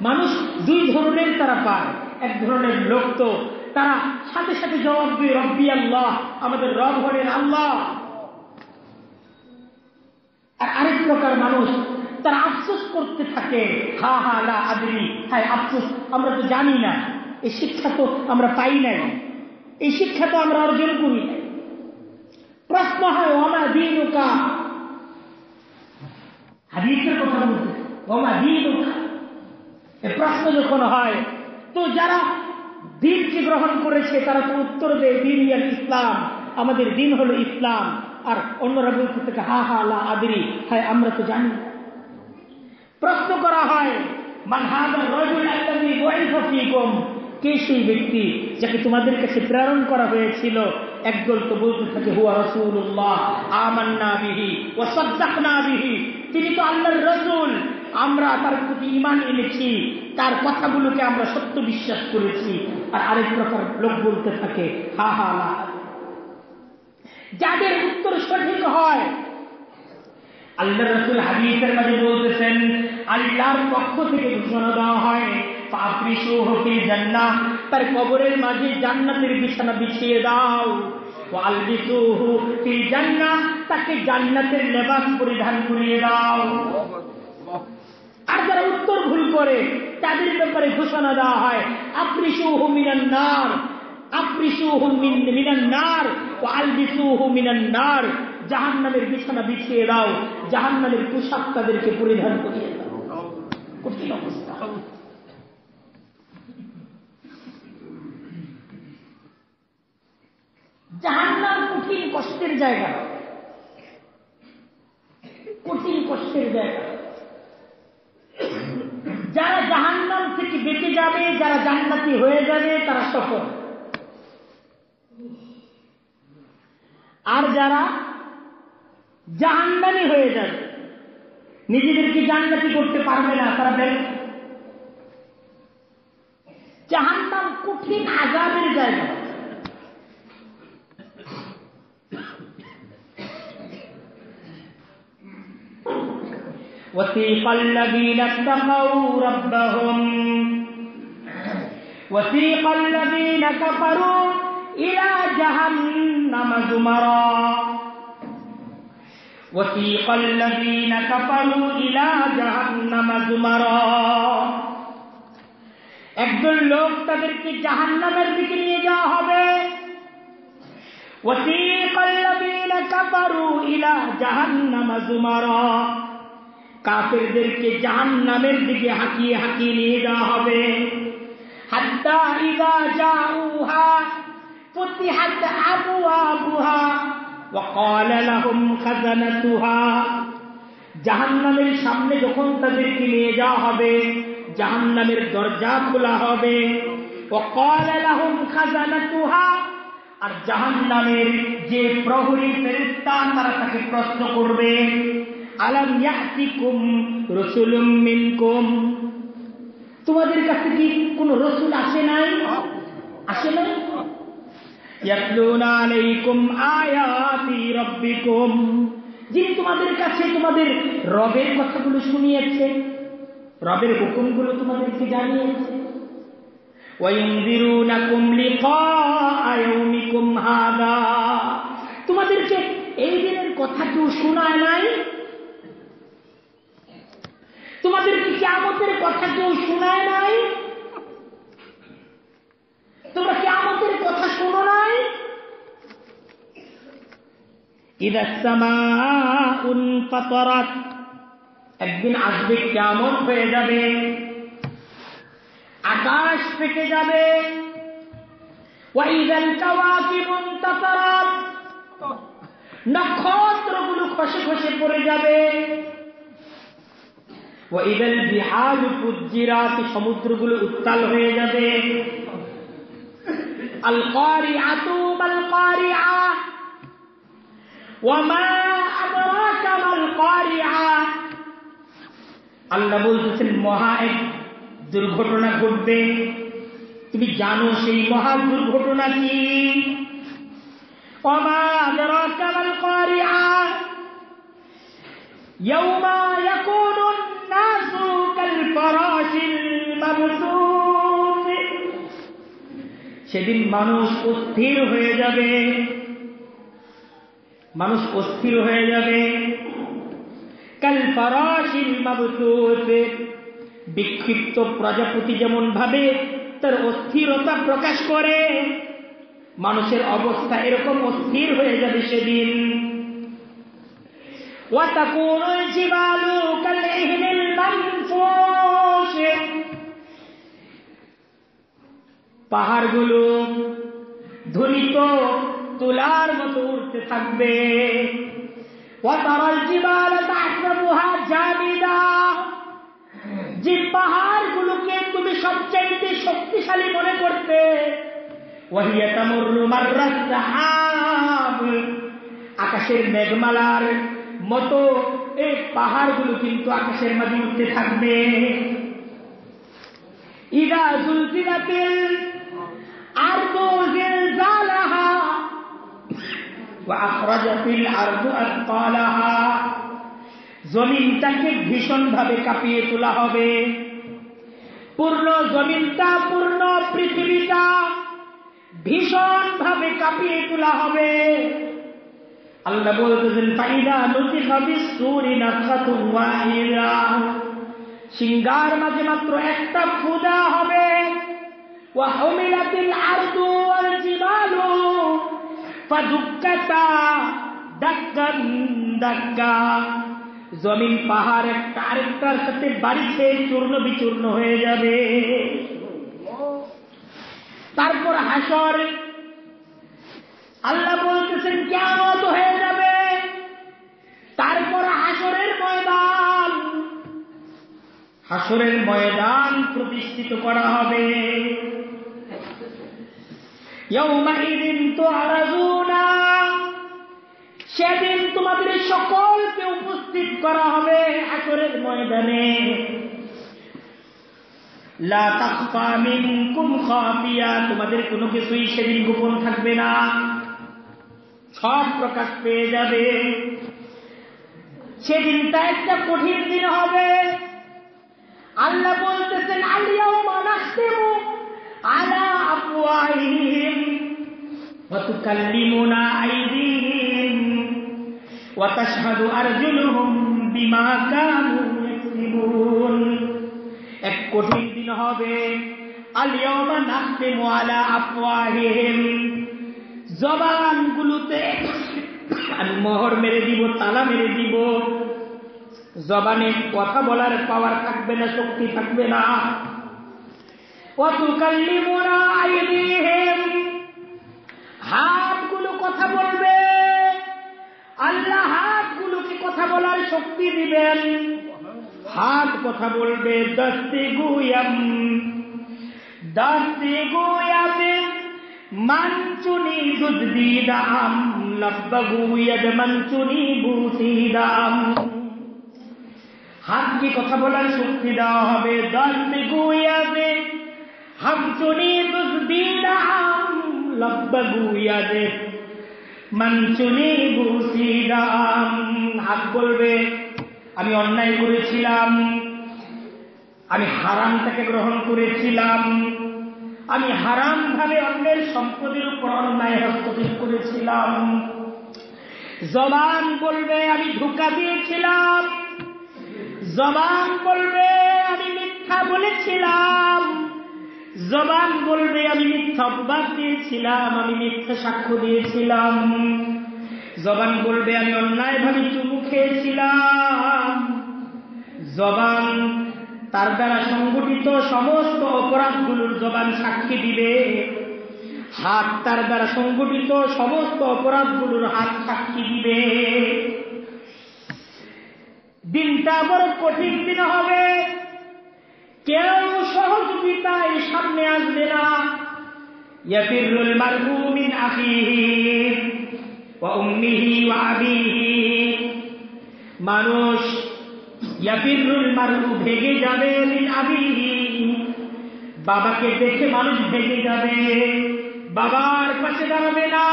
মানুষ দুই ধরনের তারা পায়। এক ধরনের লোক তো তারা সাথে সাথে জবাব দিয়ে, রব্বি আল্লাহ, আমাদের রব হলেন আল্লাহ। আর আরেক প্রকার মানুষ তারা আফসোস করতে থাকে। হা হা, লা আদরি। হ্যাঁ আফসোস, আমরা তো জানি না। এই শিক্ষা তো আমরা পাই নাই। এই শিক্ষা তো আমরা অর্জন করি নাই। প্রশ্ন হয়, ওমা দিনুকা? হাদিসের কথা বলতে ওমা দিনুকা? এই প্রশ্ন যখন হয়, তো যারা দিনকে গ্রহণ করেছে, তারা তো উত্তর দেয়, দিন ইয়াল ইসলাম। আমাদের দিন হলো ইসলাম। আর অন্যরা বলতে থাকে হা হা, লা আদরি। হ্যাঁ আমরা তো জানি না। প্রশ্ন করা হয় কে সেই ব্যক্তি যাকে তোমাদের কাছে প্রেরণ করা হয়েছিল? একদল তো বলতে থাকে, হুয়া রসুল্লাহ ও তিনি তো আল্লাহর রসুল। আমরা তার প্রতি ইমান এনেছি, তার কথাগুলোকে আমরা সত্য বিশ্বাস করেছি। আর আরেক প্রকার লোক বলতে থাকে, হা হা যাদের উত্তর সঠিক হয় আল্লাহ রসুল হাদিসের মাঝে বলতেছেন, আল্লাহর পক্ষ থেকে ঘোষণা দেওয়া হয় পাপরিসু হকি জান্না তার কবরের মাঝে জান্নাতের বিছানা বিছিয়ে দাও। আলবিসুহু ফি জান্না তাকে জান্নাতের লেবাস পরিধান করিয়ে দাও। আর যারা উত্তর ভুল করে, তাদের ব্যাপারে ঘোষণা দেওয়া হয় আপ্রিসুহু মিনান নার আপ্রিসুহু মিনান নার ও আলবিসুহু মিনান নার জাহান নামের বিছানা বিছিয়ে দাও জাহান নামের পোশাক তাদেরকে পরিধান করিয়ে দাও। কঠিন অবস্থা। জাহান নাম কঠিন কষ্টের জায়গা। কঠিন কষ্টের জায়গা। যারা জাহান নাম থেকে বেঁচে যাবে, যারা জান্নাতি হয়ে যাবে, তারা সফল। আর যারা জাহান্নানি হয়ে যাবে নিজেদেরকে জান্নাতি করতে পারবে না তারা ব্যর্থ কঠিন আজাবের জায়গা وسيق الذين اتقوا ربهم وسيق الذين كفروا إلى جهنم زمرا وسيق الذين كفروا إلى جهنم زمرا একদল লোক তাদেরকে জাহান্নামের দিকে নিয়ে যাওয়া হবে وسيق الذين كفروا إلى جهنم زمرا কাফেরদেরকে জাহান নামের দিকে হাঁকিয়ে হাঁকিয়ে নিয়ে যাওয়া হবে হাত্তা ইদা জাউহা ফুতিহাত আবওয়াবুহা وقال لهم خزنتها জাহান্নামের সামনে যখন তাদেরকে নিয়ে যাওয়া হবে জাহান্নামের দরজা খোলা হবে وقال لهم خزنتها আর জাহান্নামের যে প্রহরী ফেরেশতা তারা তাকে প্রশ্ন করবে আলাম ইয়াতিকুম রসুলুম মিনকুম তোমাদের কাছে কি কোন রসুল আসে নাই আসে নাই যিনি তোমাদের কাছে তোমাদের রবের কথাগুলো শুনিয়েছে, রবের হুকুমগুলো তোমাদেরকে জানিয়েছে। তোমাদেরকে এই দিনের কথা কেউ শোনায় নাই? তোমাদের কি কেমতের কথা কেউ শোনায় নাই? তোমরা কেমতের কথা শোনো নাই? একদিন আসবে কেমন হয়ে যাবে। আকাশ ফেটে যাবে। নক্ষত্রগুলো খসে খসে পড়ে যাবে। বিহার সমুদ্রগুলো উত্তাল হয়ে যাবে। আল কারিআতু মাল কারিআ ওয়ামা আদরাকা মাল কারিআ আল্লাহ বলতেছেন মহা এক দুর্ঘটনা ঘটবে তুমি জানো সেই মহা দুর্ঘটনা কি ওয়ামা আদরাকা মাল কারিআ يوم يكون الناس كالفراش المبثوث সেদিন মানুষ অস্থির হয়ে যাবে। মানুষ অস্থির হয়ে যাবে। কাল পারাশীল মাবতুত বিক্ষিপ্ত প্রজাপতি যেমন ভাবে তার অস্থিরতা প্রকাশ করে, মানুষের অবস্থা এরকম অস্থির হয়ে যাবে সেদিন। ওয়াতাকুনুল জিবালু কাল ইহনিল মানুষ পাহাড়গুলো ধরিত তোলার মতো উঠতে থাকবে। যে পাহাড়গুলোকে তুমি সবচাইতে শক্তিশালী মনে করতে আকাশের মেঘমালার মতো এই পাহাড়গুলো কিন্তু আকাশের মাঝে উঠতে থাকবে। ইদা জুলজিলাতিল জমিনটাকে ভীষণ ভাবে কাঁপিয়ে তোলা হবে। পূর্ণ জমিনটা, পূর্ণ পৃথিবীটা ভীষণ ভাবে কাঁপিয়ে তোলা হবে। আল্লাহ বলতেছেন, ফাইদা নদী হবে সুরি সিঙ্গার মাঝে মাত্র একটা ফুদা হবে। আরদু ওয়াল জিবালু ফাদুক্কাতা দাক্কান দাক্কা জমিন পাহাড় একটা সাথে বাড়িতে চূর্ণ বিচূর্ণ হয়ে যাবে। তারপর হাসর। আল্লাহ বলতেছেন কেমন হয়ে যাবে। তারপর হাসরের ময়দান। হাসরের ময়দান প্রতিষ্ঠিত করা হবে। সেদিন তোমাদের সকলকে উপস্থিত করা হবে হাসরের ময়দানে। তোমাদের কোনো কিছুই সেদিন গোপন থাকবে না। সব প্রকাশ পেয়ে যাবে। সেদিনটা একটা কঠিন দিন হবে। আল্লাহ বলতেছেন আলিয়াও মানাস্তেমু আলা আফওয়াহিম وتكلمنا أيديهم وتشهد أرجلهم بما كانوا يكسبون এক কঠিন দিন হবে আলিয়মা নাখতিমু আলা আফওয়াহিহিম জবানগুলোতে আমি মোহর মেরে দিব তালা মেরে দিব জবানে কথা বলার পাওয়ার থাকবে না শক্তি থাকবে না ওয়াতুকাল্লিমুনা আইদিহিম হাতগুলো কথা বলবে। আল্লাহ হাতগুলোকে কথা বলার শক্তি দিবেন। হাত কথা বলবে, দস্তি গুয়াম, দস্তি গুয়াবে মানচুনি দুধ দিদাম লব্বা গুয়াদ মানচুনি বুসিদাম। হাতকে কথা বলার শক্তি দেওয়া হবে, দস্তি গুয়াবে হামচুনি দুধ দিদাম লব্বা গুয়াদে মানচুনি বুসিদাম হাত বলবে আমি অন্যায় করেছিলাম। আমি হারামটাকে গ্রহণ করেছিলাম। আমি হারাম ভাবে অন্যের সম্পদের উপর অন্যায় হস্তক্ষেপ করেছিলাম। জবান বলবে, আমি ধোকা দিয়েছিলাম। জবান বলবে, আমি মিথ্যা বলেছিলাম। জবান বলবে, আমি মিথ্যা অপবাদ দিয়েছিলাম, আমি মিথ্যা সাক্ষ্য দিয়েছিলাম। জবান বলবে, আমি অন্যায় ভাবে চুমু খেয়েছিলাম। জবান তার দ্বারা সংগঠিত সমস্ত অপরাধগুলোর জবান সাক্ষী দিবে। হাত তার দ্বারা সংগঠিত সমস্ত অপরাধগুলোর হাত সাক্ষী দিবে। দিনটা বড় কঠিন দিন হবে। কেউ সহযোগিতায় সামনে আসবে না। মিন মানুষ ইয়াফিরুল ভেগে যাবে বাবাকে দেখে মানুষ ভেগে যাবে। বাবার পাশে দাঁড়াবে না।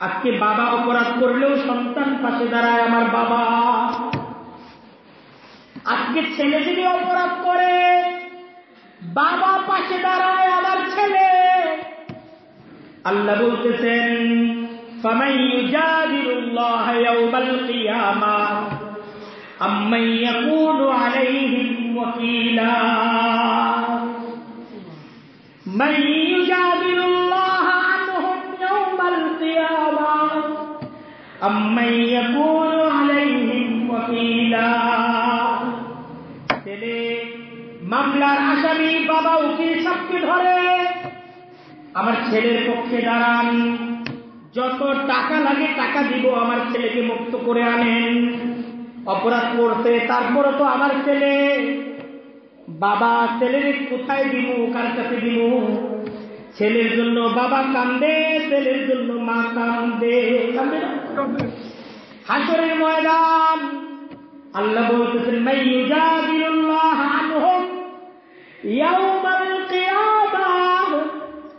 আজকে বাবা অপরাধ করলেও সন্তান পাশে দাঁড়ায় আমার বাবা। আজকে ছেলে যদি অপরাধ করে বাবা পাশে দাঁড়ায় আমার ছেলে আল্লাহ বলতেছেন فمن يجادل الله يوم القيامة أمن يكون عليهم وكيلا من يجادل الله عنهم يوم القيامة أمن يكون عليهم وكيلا ছেলে মামলার আসামি বাবা উকিল সাক্ষী ধরে। আমার ছেলের পক্ষে দাঁড়ান। যত টাকা লাগে টাকা দিব, আমার ছেলেকে মুক্ত করে আনেন। অপরাধ করতে তারপরে তো আমার ছেলে। বাবা ছেলের কোথায় দিব, কার কাছে দিব? ছেলের জন্য বাবা কান্দে, ছেলের জন্য মা কান্দে? হাসরের ময়দান, আল্লাহ বলতেছেন মাই কিয়ামাহ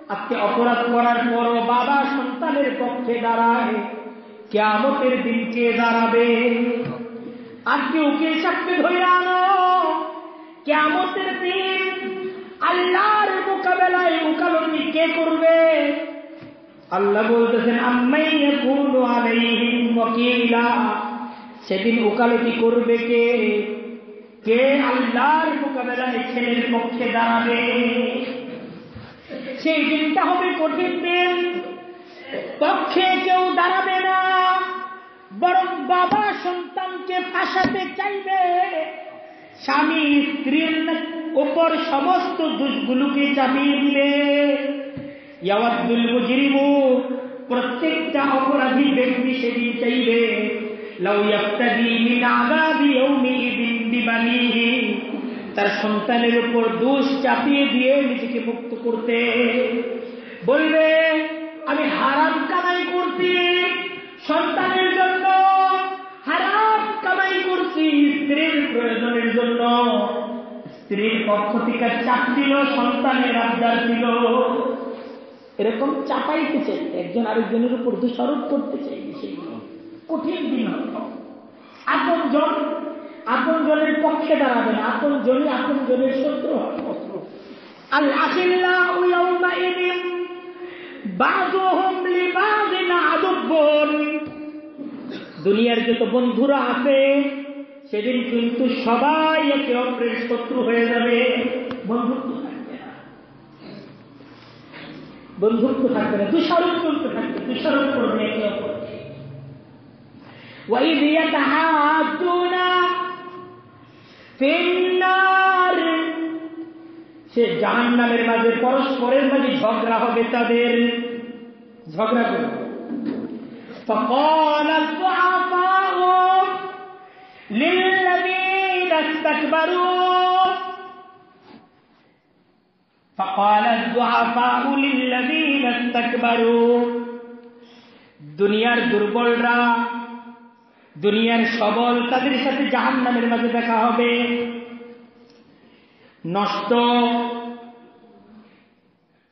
আজকে অপরাধ করার পরও বাবা সন্তানের পক্ষে দাঁড়ায়। কিয়ামতের দিন কে দাঁড়াবে? আজকে উকিল সাক্ষী ধরে আনো। কিয়ামতের দিন আল্লাহর মোকাবেলায় উকালতি কে করবে? আল্লাহ বলতেছেন, আম্মাই ইয়াকুনু আলাইহিম সেদিন ওকালতি করবে কে? কে আল্লাহর মোকাবেলায় ছেলের পক্ষে দাঁড়াবে? সেই দিনটা হবে কঠিন দিন। পক্ষে কেউ দাঁড়াবে না, বরং বাবা সন্তানকে ফাঁসাতে চাইবে। স্বামী স্ত্রীর ওপর সমস্ত দোষগুলোকে চাপিয়ে দিবে। প্রত্যেকটা অপরাধী ব্যক্তি সেদিন চাইবে, লাউ ইয়াফতাদি মিন আযাবি ইয়াউমিদিন বিবানিহি তার সন্তানের উপর দোষ চাপিয়ে দিয়ে নিজেকে মুক্ত করতে। বলবে, আমি হারাম কামাই করছি, সন্তানের জন্য। হারাম কামাই করছি স্ত্রীর প্রয়োজনের জন্য। স্ত্রীর পক্ষ থেকে চাপ দিল সন্তানের আবদার দিল এরকম চাপাইতে চাই একজন আরেকজনের উপর দোষারোপ করতে চাই সেইগুলো কঠিন দিন হবে। আপন জন আপন জনের পক্ষে দাঁড়াবে না আপন জনই আপন জনের শত্রু হবে আল আখিল্লাহ ইয়াউমাইদিন বাযুহুম লিবাযিন আদুব্বুন দুনিয়ার যত বন্ধুরা আছে সেদিন কিন্তু সবাই একে অপরের শত্রু হয়ে যাবে বন্ধুত্ব থাকবে না বন্ধুত্ব থাকবে না তুষারোপ চলতে থাকবে তুষারোপ করবে একে অপরকে وإذ يتحاجون في النار সে জাহান নামের মাঝে পরস্পরের মাঝে ঝগড়া হবে তাদের ঝগড়া করবে فقال الضعفاء للذين استكبروا فقال الضعفاء للذين استكبروا দুনিয়ার দুর্বলরা দুনিয়ার সবল তাদের সাথে জাহান নামের মাঝে দেখা হবে। নষ্ট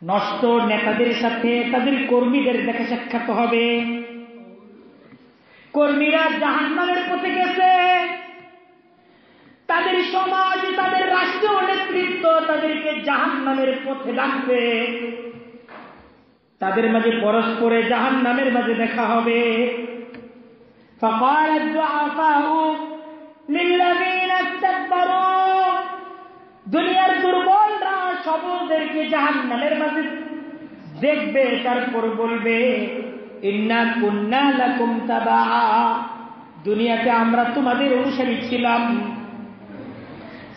নষ্ট নেতাদের সাথে তাদের কর্মীদের দেখা সাক্ষাৎ হবে। কর্মীরা জাহান নামের পথে গেছে। তাদের সমাজ, তাদের রাষ্ট্রীয় নেতৃত্ব তাদেরকে জাহান নামের পথে ডাকবে তাদের মাঝে পরস্পরে জাহান নামের মাঝে দেখা হবে। فقال الضعفاء للذين استكبروا দুনিয়ার দুর্বলরা সবলদেরকে জাহান নামের মাঝে দেখবে তারপর বলবে ইন্না কুন্না লাকুম তাবা দুনিয়াতে আমরা তোমাদের অনুসারী ছিলাম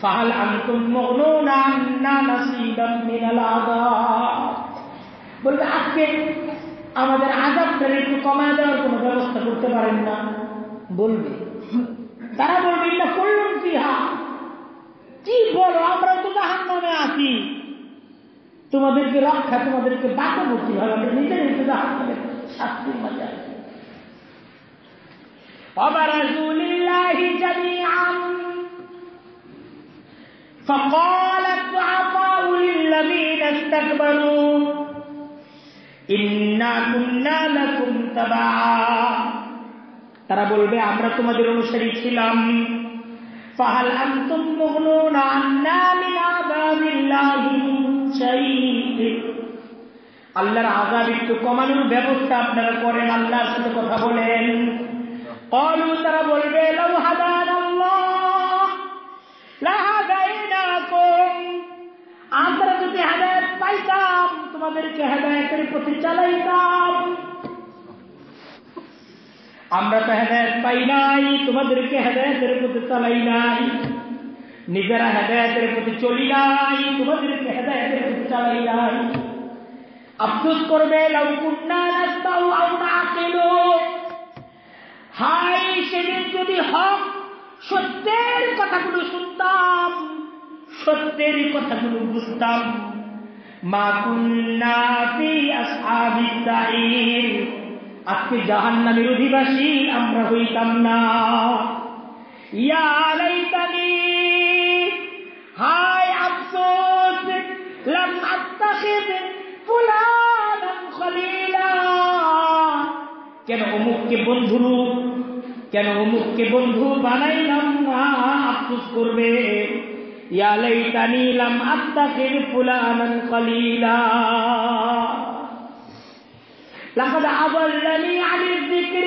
ফাহাল আনতুম মুগনুনা আন্না নাসিবাম মিনাল আযাব বলবে আজকে আমাদের আজাবটাকে একটু কমায় দেওয়ার কোনো ব্যবস্থা করতে পারেন না বলবে তারা বলবে না করলুন ফিহা কি বলো আমরা তো জাহান নামে আছি তোমাদেরকে রক্ষা তোমাদেরকে বাঁচাবো কিভাবে আমরা নিজের তো জাহান নামে শাস্তির মাঝে আছি وبرزوا لله جميعا فقال الضعفاء للذين استكبروا إنا كنا لكم تبعا তারা বলবে, আমরা তোমাদের অনুসারী ছিলাম। আল্লাহর আযাব একটু কমানোর ব্যবস্থা আপনারা করেন, আল্লাহর সাথে কথা বলেন। قالوا তারা বলবে আমরা যদি হেদায়েত পাইতাম, তোমাদেরকে হেদায়েতের প্রতি চালাইতাম। আমরা তো হেদায়ত পাই নাই, তোমাদেরকে হেদায়তের প্রতি চালাই নাই। নিজেরা হেদায়তের প্রতি চলি নাই, তোমাদেরকে হেদায়তের প্রতি চালাই নাই। আফসোস করবে হাই সেদিন যদি হক, সত্যের কথাগুলো শুনতাম, সত্যের কথাগুলো বুঝতাম। মা কুন্না ফি আজকে জাহান্নামের অধিবাসী আমরা হইতাম না। ইয়া লাইতানি, হায় আফসোস, লাম আত্তাখিদ ফুলানান খলিলা। কেন অমুককে বন্ধুরূপ কেন অমুককে বন্ধু বানাইলাম না, আফসোস করবে। ইয়া লাইতানি, লাম আত্তাখিদ ফুলানান খলিলা। لقد أضلني عن الذكر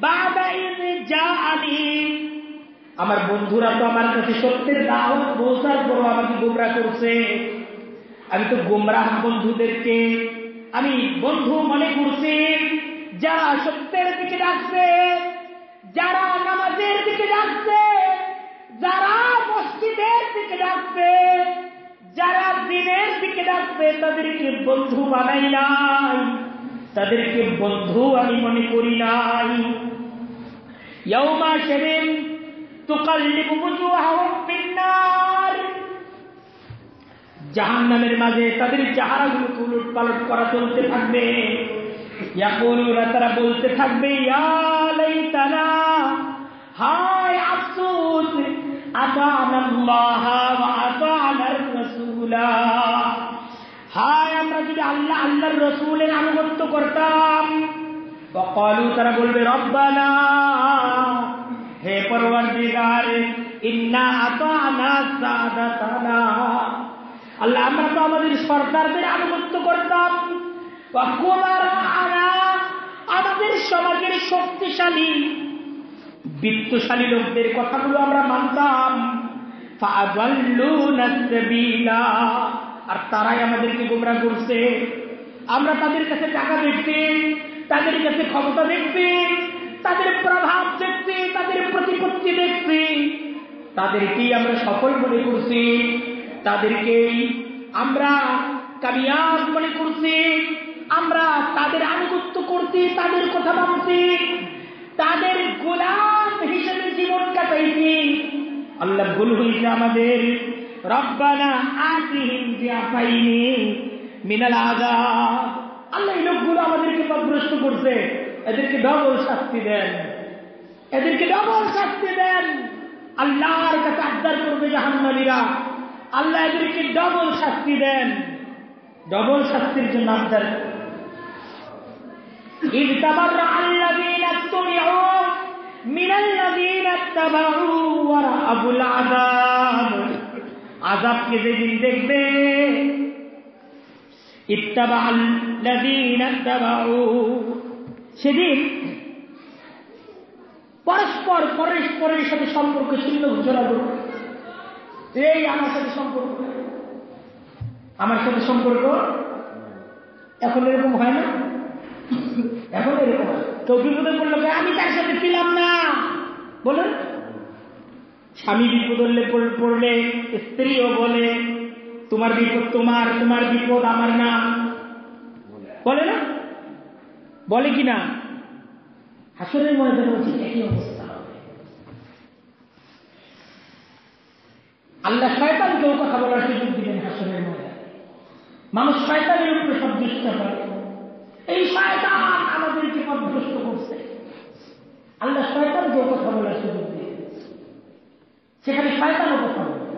بعد إذ جاءني আমার বন্ধুরা তো আমার কাছে সত্যের দাওয়াত পৌঁছার পরও আমাকে গোমরা করছে আমি তো গোমরাহ বন্ধুদেরকে আমি বন্ধু মনে করছি যারা সত্যের দিকে ডাকছে যারা নামাজের দিকে ডাকছে যারা মসজিদের দিকে ডাকছে যারা দিনের দিকে ডাকছে তাদেরকে বন্ধু বানাই নাই তাদেরকে বন্ধু আমি মনে করি নাই। জাহান নামের মাঝে তাদের চেহারাগুলো উলট পালট করা চলতে থাকবে। তারা বলতে থাকবে, ইয়া লাইতানা, হায় আফসোস, আতানাল্লাহ ওয়া হায়, আমরা যদি আল্লাহ, আল্লাহর রসুলের আনুগত্য করতাম বকালু তারা বলবে, রব্বানা, হে পরবর্তীকার, ইন্না আতানা সাদাতানা। আল্লাহ, আমরা তো আমাদের সরকারদের আনুগত্য করতাম। আমাদের সমাজের শক্তিশালী, বিত্তশালী লোকদের কথাগুলো আমরা মানতাম। আর তারাই আমাদেরকে গোমরা করছে। আমরা তাদের কাছে টাকা দেখছি, তাদের কাছে ক্ষমতা দেখছি, তাদের প্রভাব দেখছি, তাদের প্রতিপত্তি দেখছি। তাদেরকেই আমরা সফল মনে করছি, তাদেরকেই আমরা কামিয়াব মনে করছি, আমরা তাদের আনুগত্য করছি, তাদের কথা মানছি তাদের গোলাম হিসেবে জীবন কাটাইছি। আল্লাহ ভুল হয়েছে আমাদের। মিনাল আল্লাহ আমাদেরকে করছে। এদেরকে ডবল শাস্তি দেন। এদেরকে ডবল শাস্তি দেন। আল্লাহর কাছে আবদার করবে জাহান্নামীরা। আল্লাহ এদেরকে ডবল শাস্তি দেন। ডবল শাস্তির জন্য আবদার। আল্লাহ আজাবকে যেদিন দেখবে সেদিন পরস্পর পরস্পরের সাথে সম্পর্ক ছিন্ন ঘোষণা করবে এই আমার সাথে সম্পর্ক। আমার সাথে সম্পর্ক? এখন এরকম হয় না? এখন এরকম কেউ বিপদে পড়ল আমি তার সাথে ছিলাম না। বলুন স্বামী বিপদ পড়লে স্ত্রীও বলে, তোমার বিপদ তোমার তোমার বিপদ আমার না। বলে না? বলে কি না? হাসনের ময়দানে উচিত একই অবস্থা আল্লাহ শয়তানকেও কথা বলার সুযোগ দিবেন হাসনের ময়দানে। মানুষ শয়তানের উপরে সব দৃষ্ট করে এই শয়তান আমাদেরকে পদভ্রষ্ট করছে। আল্লাহ শয়তানকেও কথা বলার সুযোগ সেখানে শয়তানও কথা বলবে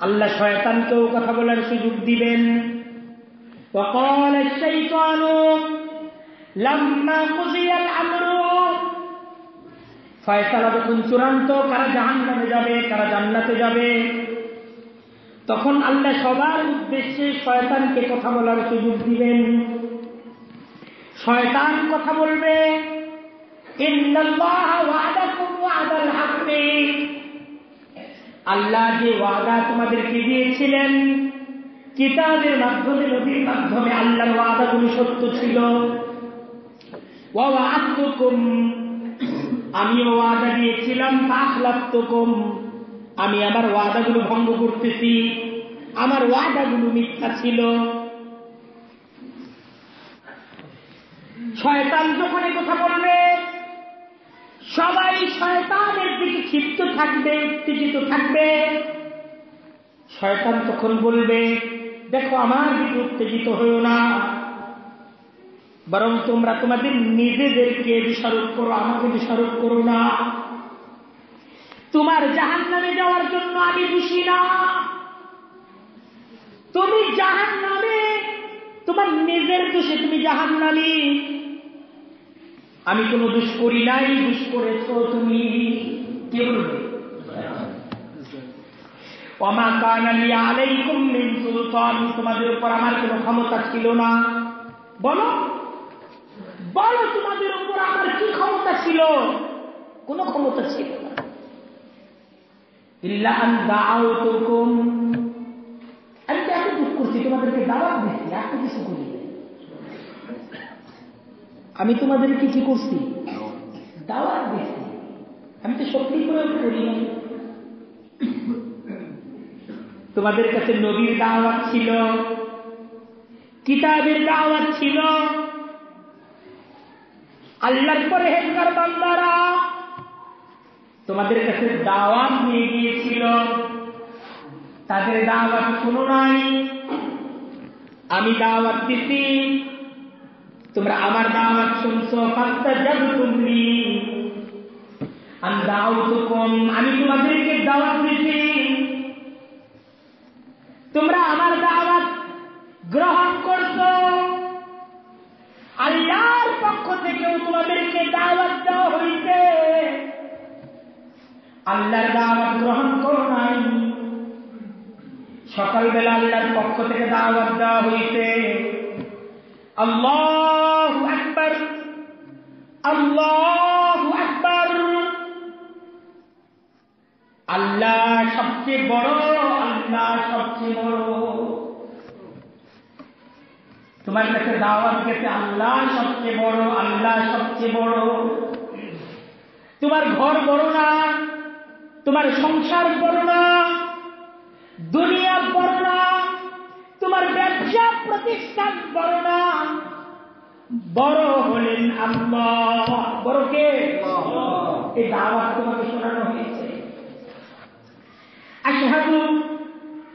আল্লাহ শয়তানকেও কথা বলার সুযোগ দিবেন وقال الشيطان لما قضي الامر ফয়সালা যখন চূড়ান্ত কারা জাহান নামে যাবে কারা জান্নাতে যাবে তখন আল্লাহ সবার উদ্দেশ্যে শয়তানকে কথা বলার সুযোগ দিবেন শয়তান কথা বলবে আল্লাহ যে ওয়াদা তোমাদেরকে দিয়েছিলেন? কিতাবের মাধ্যমে নদীর মাধ্যমে আল্লাহর ওয়াদাগুলি সত্য ছিল। আমিও ওয়াদা দিয়েছিলাম কম আমি আমার ওয়াদাগুলো ভঙ্গ করতেছি। আমার ওয়াদাগুলো মিথ্যা ছিল। শয়তান যখন কথা বলবে সবাই শয়তানের দিকে ক্ষিপ্ত থাকবে, উত্তেজিত থাকবে। শয়তান তখন বলবে, দেখো, আমার দিকে উত্তেজিত হয়েও না। বরং তোমরা তোমাদের নিজেদেরকে দোষারোপ করো, আমাকে দোষারোপ করো না। তোমার জাহান নামে যাওয়ার জন্য আমি দোষী না। তুমি জাহান নামে তোমার নিজের দোষে তুমি জাহান নামি আমি কোনো দোষ করি নাই, দোষ করেছ তুমি। কে বলবে? অমা কানালি আলাইকুম মিন সুলতান, তোমাদের উপর আমার কোনো ক্ষমতা ছিল না। বলো। বলো, তোমাদের উপর আমার কি ক্ষমতা ছিল? কোনো ক্ষমতা ছিল না। দাও তোকুম আমি তো এত দুঃখ করছি, তোমাদেরকে দাওয়াত দিচ্ছি, এত কিছু আমি তোমাদেরকে কি করছি? দাওয়াত। দিচ্ছি। আমি তো শক্তি প্রয়োগ করি তোমাদের কাছে নবীর দাওয়াত ছিল কিতাবের দাওয়াত ছিল। আল্লাহর পরে হেকার বান্দারা তোমাদের কাছে দাওয়াত নিয়ে গিয়েছিল। তাদের দাওয়াত শুনো নাই। আমি দাওয়াত দিছি। তোমরা আমার দাওয়াত শুনছো ফাস্তা যাব তুমি আমি দাউতুকুম আমি তোমাদেরকে দাওয়াত দিয়েছি। তোমরা আমার দাওয়াত গ্রহণ করছ। আল্লাহর পক্ষ থেকেও তোমাদেরকে দাওয়াত দেওয়া হইছে আল্লাহর দাওয়াত গ্রহণ করো নাই। সকালবেলা আল্লাহর পক্ষ থেকে দাওয়াত দেওয়া হইছে আল্লাহ আল্লাহ সবচেয়ে বড়, আল্লাহ সবচেয়ে বড়। তোমার কাছে দাওয়াত গেছে, আল্লাহ সবচেয়ে বড়, আল্লাহ সবচেয়ে বড়। তোমার ঘর বড় না, তোমার সংসার বড় না, দুনিয়া বড় না, তোমার ব্যবসা প্রতিষ্ঠান বড় না। বড় হলেন আল্লাহ। বড় কে? এই দাওয়াত তোমাকে শোনানো হয়েছে। আশহাদু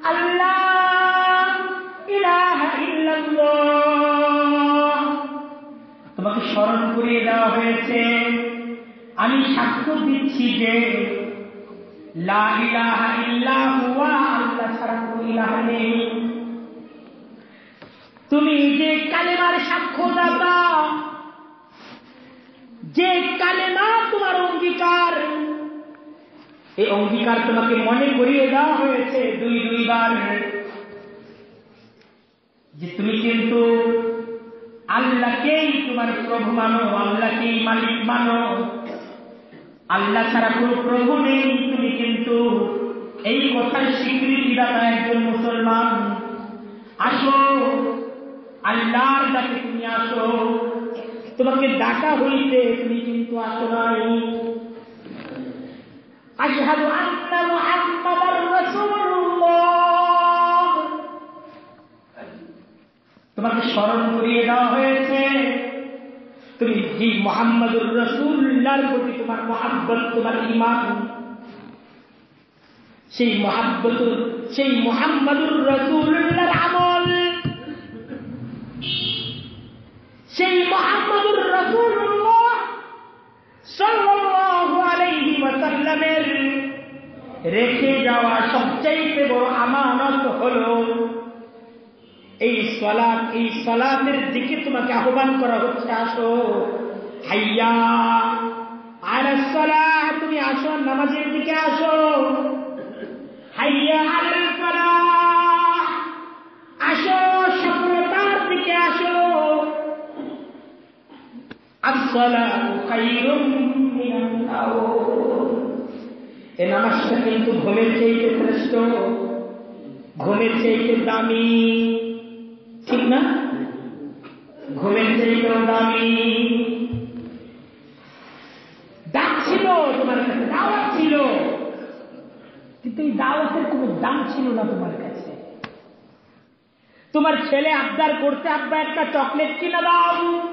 আল্লাহ ইলাহা ইল্লাল্লাহ। তোমাকে স্মরণ করিয়ে দেওয়া হয়েছে। আমি সাক্ষ্য দিচ্ছি যে লা ইলাহা ইল্লা হুয়া আল্লাহ ছাড়া কোনো ইলাহা নেই। তুমি যে কালেমার সাক্ষ্য দাতা যে কালেমা তোমার অঙ্গীকার, এই অঙ্গীকার তোমাকে মনে করিয়ে দেওয়া হয়েছে দুই দুইবার যে তুমি কিন্তু আল্লাহকেই তোমার প্রভু মানো, আল্লাহকেই মালিক মানো। আল্লাহ ছাড়া কোনো প্রভু নেই, তুমি কিন্তু এই কথার স্বীকৃতি দাতা একজন মুসলমান। আসো আল্লাহর কাছে তুমি আসো। তোমাকে ডাকা হইতে তুমি কিন্তু আসো নাই। তোমাকে স্মরণ করিয়ে দেওয়া হয়েছে, তুমি জি মোহাম্মদুর রসুল্লাহর প্রতি তোমার মহাব্বত, তোমার ইমান সেই মহাব্বতুর সেই মোহাম্মদুর রসুল্লাহর আমল। সেই মোহাম্মদুর রসুল্লাহ সাল্লাল্লাহু আলাইহি ওয়াসাল্লামের রেখে যাওয়া সবচাইতে বড় আমানত হলো এই সলাপ এই সলাপের দিকে তোমাকে আহ্বান করা হচ্ছে, আসো। হাইয়া আর সলাহ তুমি আসো, নামাজের দিকে আসো। হাইয়া আর সলাহ আসো, সফলতার দিকে আসো। নামাজটা কিন্তু ঘুমের চাইতে শ্রেষ্ঠ, ঘুমের চাইতে দামি। ঠিক না? ঘুমের দাম ছিল তোমার কাছে, দাওয়াত ছিল। কিন্তু এই দাওয়াতের কোনো দাম ছিল না তোমার কাছে। তোমার ছেলে আবদার করতে আব্বা একটা চকলেট কিনে দাও।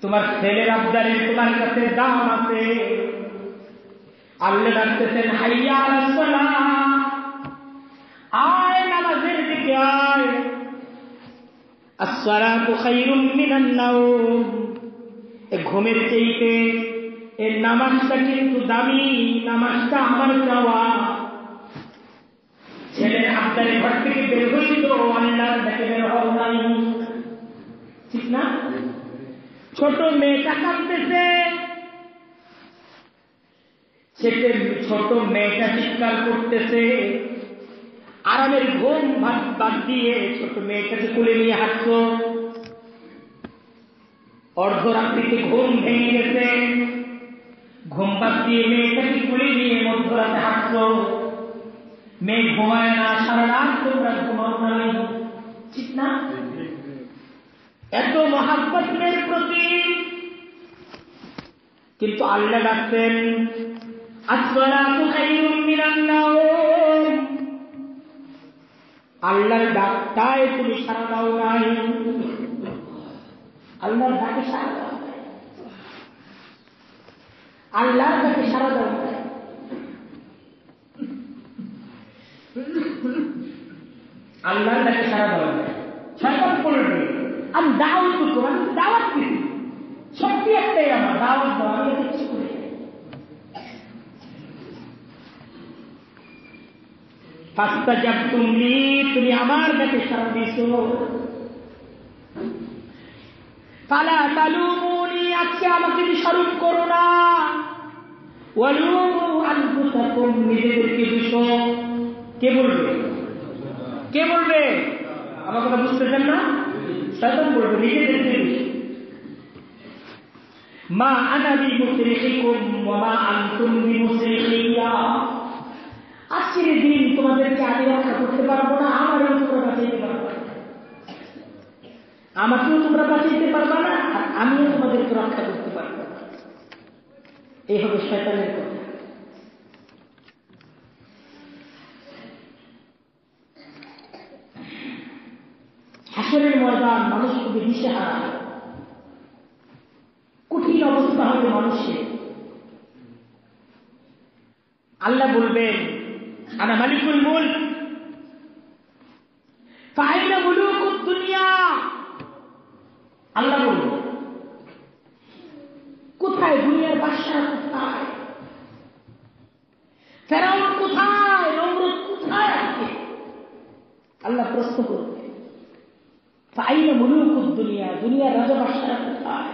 তোমার ছেলের আবদারে তোমার কাছে দাম আছে। আল্লাহ ডাকতেছেন, হাইয়া আয় নামাজের দিকে ঘুমের চাইতে এর নামাজটা কিন্তু দামি, নামাজটা আমার চাওয়া। ছেলের আবদারে ঘর থেকে বের হইল আল্লাহর দেখে বের ঠিক না? ছোট মেয়েটা কাঁদতেছে। সেটা ছোট মেয়েটা চিৎকার করতেছে। আরামের ঘুম ভাত বাদ দিয়ে ছোট মেয়েটাকে কুলে নিয়ে হাঁটছ অর্ধরাত্রিতে ঘুম ভেঙে গেছে। ঘুম বাদ দিয়ে মেয়েটাকে কুলে নিয়ে মধ্যরাতে হাঁটছ মেয়ে ঘুমায় না, সারা রাত তোমরা ঘুমাও নাই ঠিক না? এত মহাব্বত মেয়ের প্রতি কিন্তু আল্লাহ ডাকতেন আল্লাহর ডাকটায় তুমি সারা দাও নাই আল্লাহর ডাকে সারা দাও। আল্লাহর ডাকে সারা দাও। আল্লাহর ডাকে সারা দাও নাই। পনেরো আমি দাওয়াত করব? আমি দাওয়াত সত্যি একটাই আমার দাওয়াত দেওয়া, আমি কিছু করি তুমি তুমি আমার কাছে সারা দিয়েছ। পালা তালুমুনি, আজকে আমাকে স্মরণ করো না। নিজেদেরকে দোষ। কে বলবে? কে বলবে? আমার কথা বুঝতেছেন না? শয়তান বলবে নিজেদেরকে দোষো মা আনা বিমুসরিখিকুম ওয়া মা আনতুম বিমুসরিখিয়া আজকের দিন তোমাদেরকে আমি রক্ষা করতে পারব না আমারও তোমরা বাঁচাইতে পারব না আমাকেও তোমরা বাঁচাইতে পারবা না আর আমিও তোমাদেরকে রক্ষা করতে পারব এই হবে শয়তানের কথা হাসরের ময়দান মানুষ খুবই দিশেহারা কঠিন অবস্থা হবে মানুষের। আল্লাহ বলবেন, আনা মালিকুল মুল ফাইনা মুলুকুদ দুনিয়া। আল্লাহ বলল কোথায় দুনিয়ার বাদশাহ কোথায়? ফেরাউন কোথায়? নমরুদ কোথায় আছে? আল্লাহ প্রশ্ন করবে ফাইনা মুলুকুদ দুনিয়া দুনিয়ার রাজা বাদশাহ কোথায়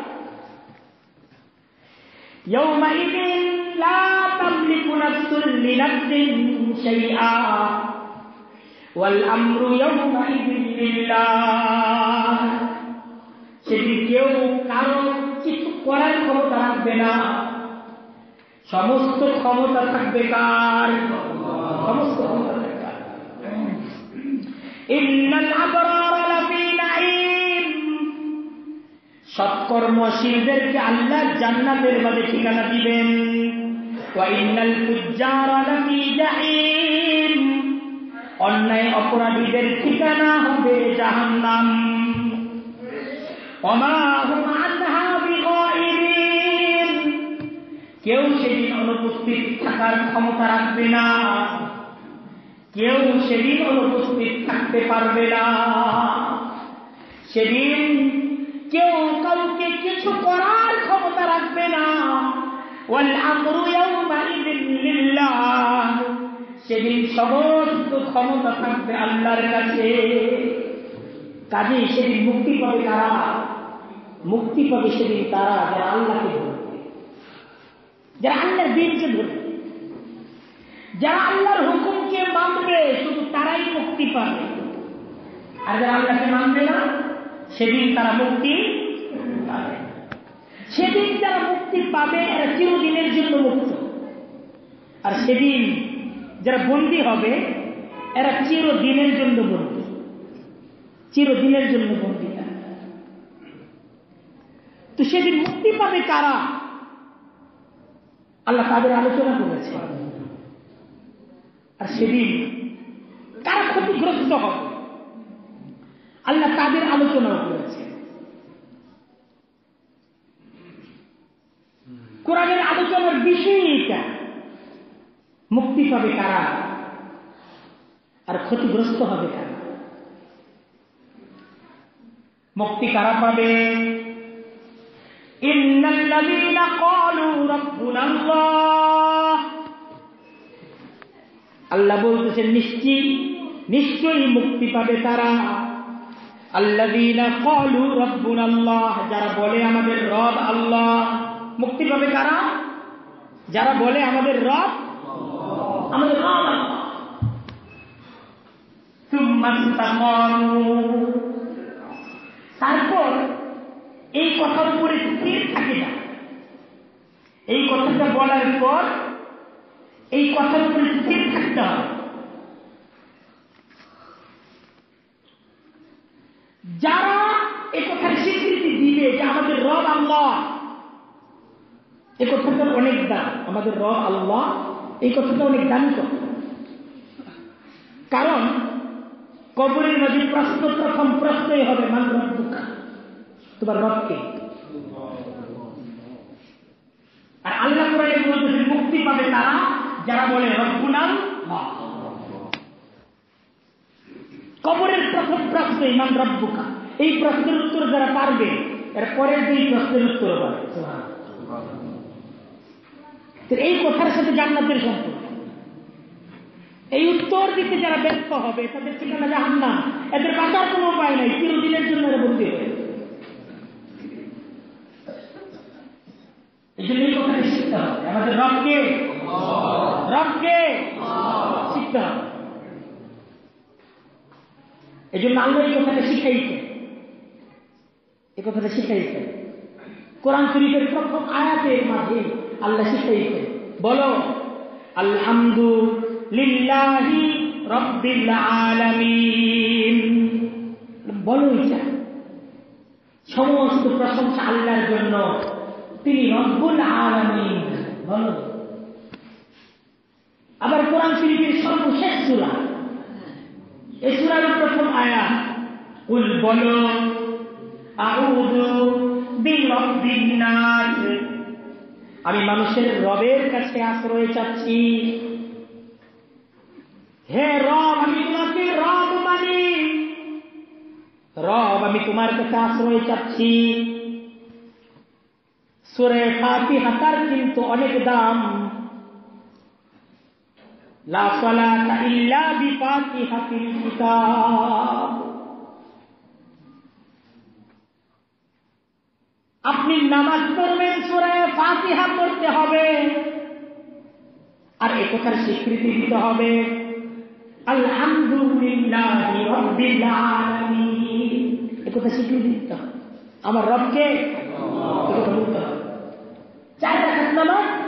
يومئذ لا تملك نفس لنفس شيئا والأمر يومئذ لله সেদিন কেউ কারো কিছু করার ক্ষমতা রাখবে না সমস্ত ক্ষমতা থাকবে কার সমস্ত ক্ষমতা থাকবে কার? সৎকর্মশীলদেরকে আল্লাহ জান্নাতের মাঝে ঠিকানা দিবেন। অন্যায় অপরাধীদের ঠিকানা হবে জাহান্নাম। কেউ সেদিন অনুপস্থিত থাকার ক্ষমতা রাখবে না। কেউ সেদিন অনুপস্থিত থাকতে পারবে না। সেদিন কেউ কাউকে কিছু করার ক্ষমতা রাখবে না। সেদিন সমস্ত ক্ষমতা থাকবে আল্লাহর কাছে। কাজে সেদিন মুক্তি পাবে তারা মুক্তি পাবে সেদিন তারা যারা আল্লাহকে ধরবে যারা আল্লাহর দিনকে ধরবে যারা আল্লাহর হুকুমকে মানবে, শুধু তারাই মুক্তি পাবে। আর যারা আল্লাহকে মানবে না সেদিন তারা মুক্তি পাবে। সেদিন তারা মুক্তি পাবে, এরা চিরদিনের জন্য মুক্ত। আর সেদিন যারা বন্দী হবে, এরা চিরদিনের জন্য বন্দী। চিরদিনের জন্য বন্দী তো সেদিন মুক্তি পাবে কারা? আল্লাহ তাদের আলোচনা করেছে আর সেদিন কারা ক্ষতিগ্রস্ত হবে? আল্লাহ তাদের আলোচনাও করেছে কোরআনের আলোচনার বিষয় এটা মুক্তি পাবে কারা? আর ক্ষতিগ্রস্ত হবে কারা? মুক্তি কারা পাবে? আল্লাহ বলতেছেন, নিশ্চয়ই নিশ্চয়ই মুক্তি পাবে তারা। রাব্বুনাল্লাহ যারা বলে আমাদের রব আল্লাহ। মুক্তি পাবে কারা? যারা বলে আমাদের রব আমাদের রব আল্লাহ। তারপর এই কথার উপরে স্থির থাকে না। এই কথাটা বলার পর এই কথার উপরে স্থির থাকতে হবে। যারা এ কথার স্বীকৃতি দিবে যে আমাদের রব আল্লাহ, এ কথাটার অনেক দাম। আমাদের রব আল্লাহ এই কথাটা অনেক দামি কথা। কারণ কবরের মাঝে প্রশ্ন প্রথম প্রশ্নই হবে, মান রব্বুকা? তোমার রবকে আর আল্লাহ বলতেছে, মুক্তি পাবে তারা যারা বলে রব্বুনাম কবরের প্রথম প্রশ্ন ইমান রব্বুকা? এই প্রশ্নের উত্তর যারা পারবে এর পরের দুই প্রশ্নের উত্তর পাবে এই কথার সাথে জান্নাতের সম্পর্ক। এই উত্তর দিতে যারা ব্যর্থ হবে তাদের ঠিকানা জাহান না এদের বাঁচার কোনো উপায় নাই চিরদিনের জন্য এরা বন্দী হয়ে এই জন্য এই কথাটা শিখতে হবে। আমাদের রবকে? রবকে? শিখতে হবে। এই জন্য আল্লাহ এই কথাটা শিখাইছে এই কথাটা শিখাইছে কোরআন শরীফের প্রথম আয়াতের মাঝে আল্লাহ শিখাইছে বলো, আলহামদুলিল্লাহি রব্বিল আলামিন। বলো সমস্ত প্রশংসা আল্লাহর জন্য। তিনি রব্বুল আলামিন। বলো। আবার কোরআন শরীফের সর্বশেষ সূরা। এই সূরার প্রথম আয়াত, কুল বলো বিরব্বিন আমি মানুষের রবের কাছে আশ্রয় চাচ্ছি। হে রব, আমি তোমাকে রব মানি। রব, আমি তোমার কাছে আশ্রয় চাচ্ছি। সুরে ফাতি হাতার কিন্তু অনেক দাম। লা সালাতা ইল্লা বিফাতিহাতিল কিতাব। আপনি নামাজ পড়বেন সুরায় ফাতিহা পড়তে হবে। আর এ কথার স্বীকৃতি দিতে হবে। আলহামদুলিল্লাহ রব্বিল আলামিন। এ কথা স্বীকৃতি দিতে হবে। আমার রবকে? চার রাখাত নামাজ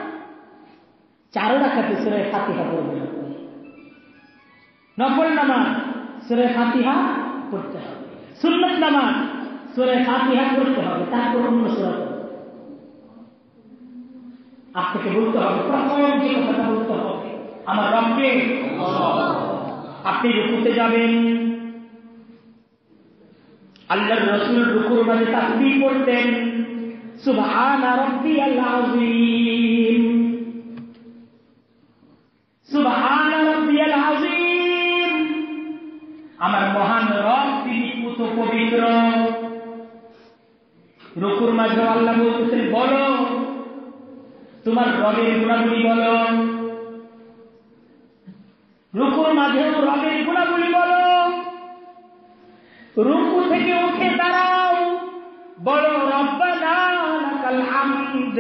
চারো রাখাতে সুরায় ফাতিহা পড়বেন আপনি নফল নামাজ সুরায় ফাতিহা পড়তে হবে। সুন্নত নামাজ সুরে ফাতিহা করতে হবে, তারপর অন্য সুরা আপনাকে বলতে হবে, প্রথম যে কথাটা বলতে হবে, আমার রবকে। আপনি রুকুতে যাবেন। আল্লাহর রসুল রুকুর মাঝে তাকবি পড়তেন। সুবহান রব্বি আল্লাহিম আমার মহান রব তিনি পুত পবিত্র রকুর মাঝে আল্লাহ বলতেছেন বলো তোমার রবের গুণাগুলি বলো রুকুর মাঝেও রবের গুণাগুলি বলো রুকু থেকে উঠে দাঁড়াও বলো রব্বানা লাকাল হামদ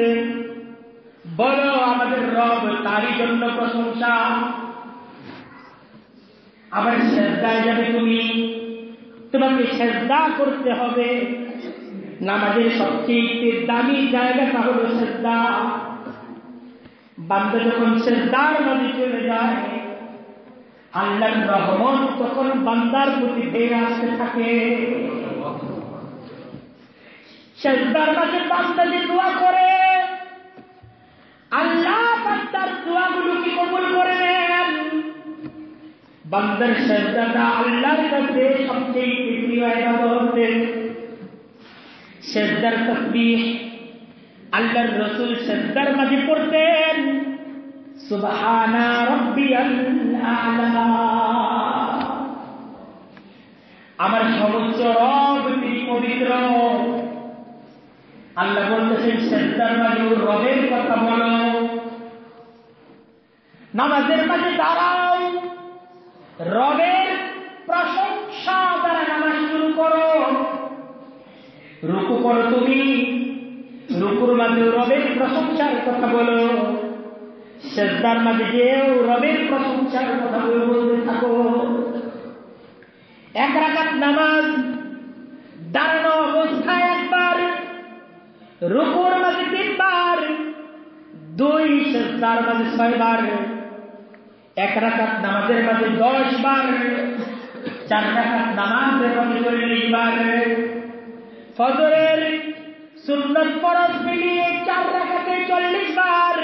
বলো আমাদের রব তারই জন্য প্রশংসা। আবার শ্রদ্ধায় যাবে তুমি। তোমাকে শ্রদ্ধা করতে হবে। নামাজের সবচেয়ে দামি জায়গাটা হল শ্রদ্ধা বান্দা যখন শ্রদ্ধার নদী চলে যায় আল্লাহ রহমত তখন বান্দার প্রতি ধেয়ে আসতে থাকে। শ্রদ্ধার মাঝে বান্দা যে দোয়া করে আল্লাহ বান্দার দোয়াগুলোকে কবুল করে নেন বান্দার শ্রদ্ধাটা আল্লাহর কাছে সবচেয়ে প্রিয় হতে সেজদার তসবিহ আল্লাহর রসুল সেজদার মাঝে পড়তেন, সুবহানা রব্বিয়াল আলা। আমার সমস্ত রব তিনি পবিত্র। আল্লাহ বলতেছেন সেজদার মাঝে ওর রবের কথা বলো। নামাজের মাঝে দাঁড়াও। রবের প্রশংসা দ্বারা নামাজ শুরু করো। রুকু করো তুমি। রুকুর মাঝে রবের প্রশংসার কথা বলো। শ্রদ্ধার মাঝে যেও রবের প্রশংসার কথা বলতে থাকো। এক রাখাত নামাজ দাঁড়ানো অবস্থায় রুকুর মাঝে তিনবার, দুই শ্রদ্ধার মাঝে ছয়বার, এক রাখাত নামাজের মাঝে দশ বার চার রাখাত নামাজের মাঝে চল্লিশ বার ফজরের সুন্নত ফরজ মিলিয়ে চার রাখাতে চল্লিশ বার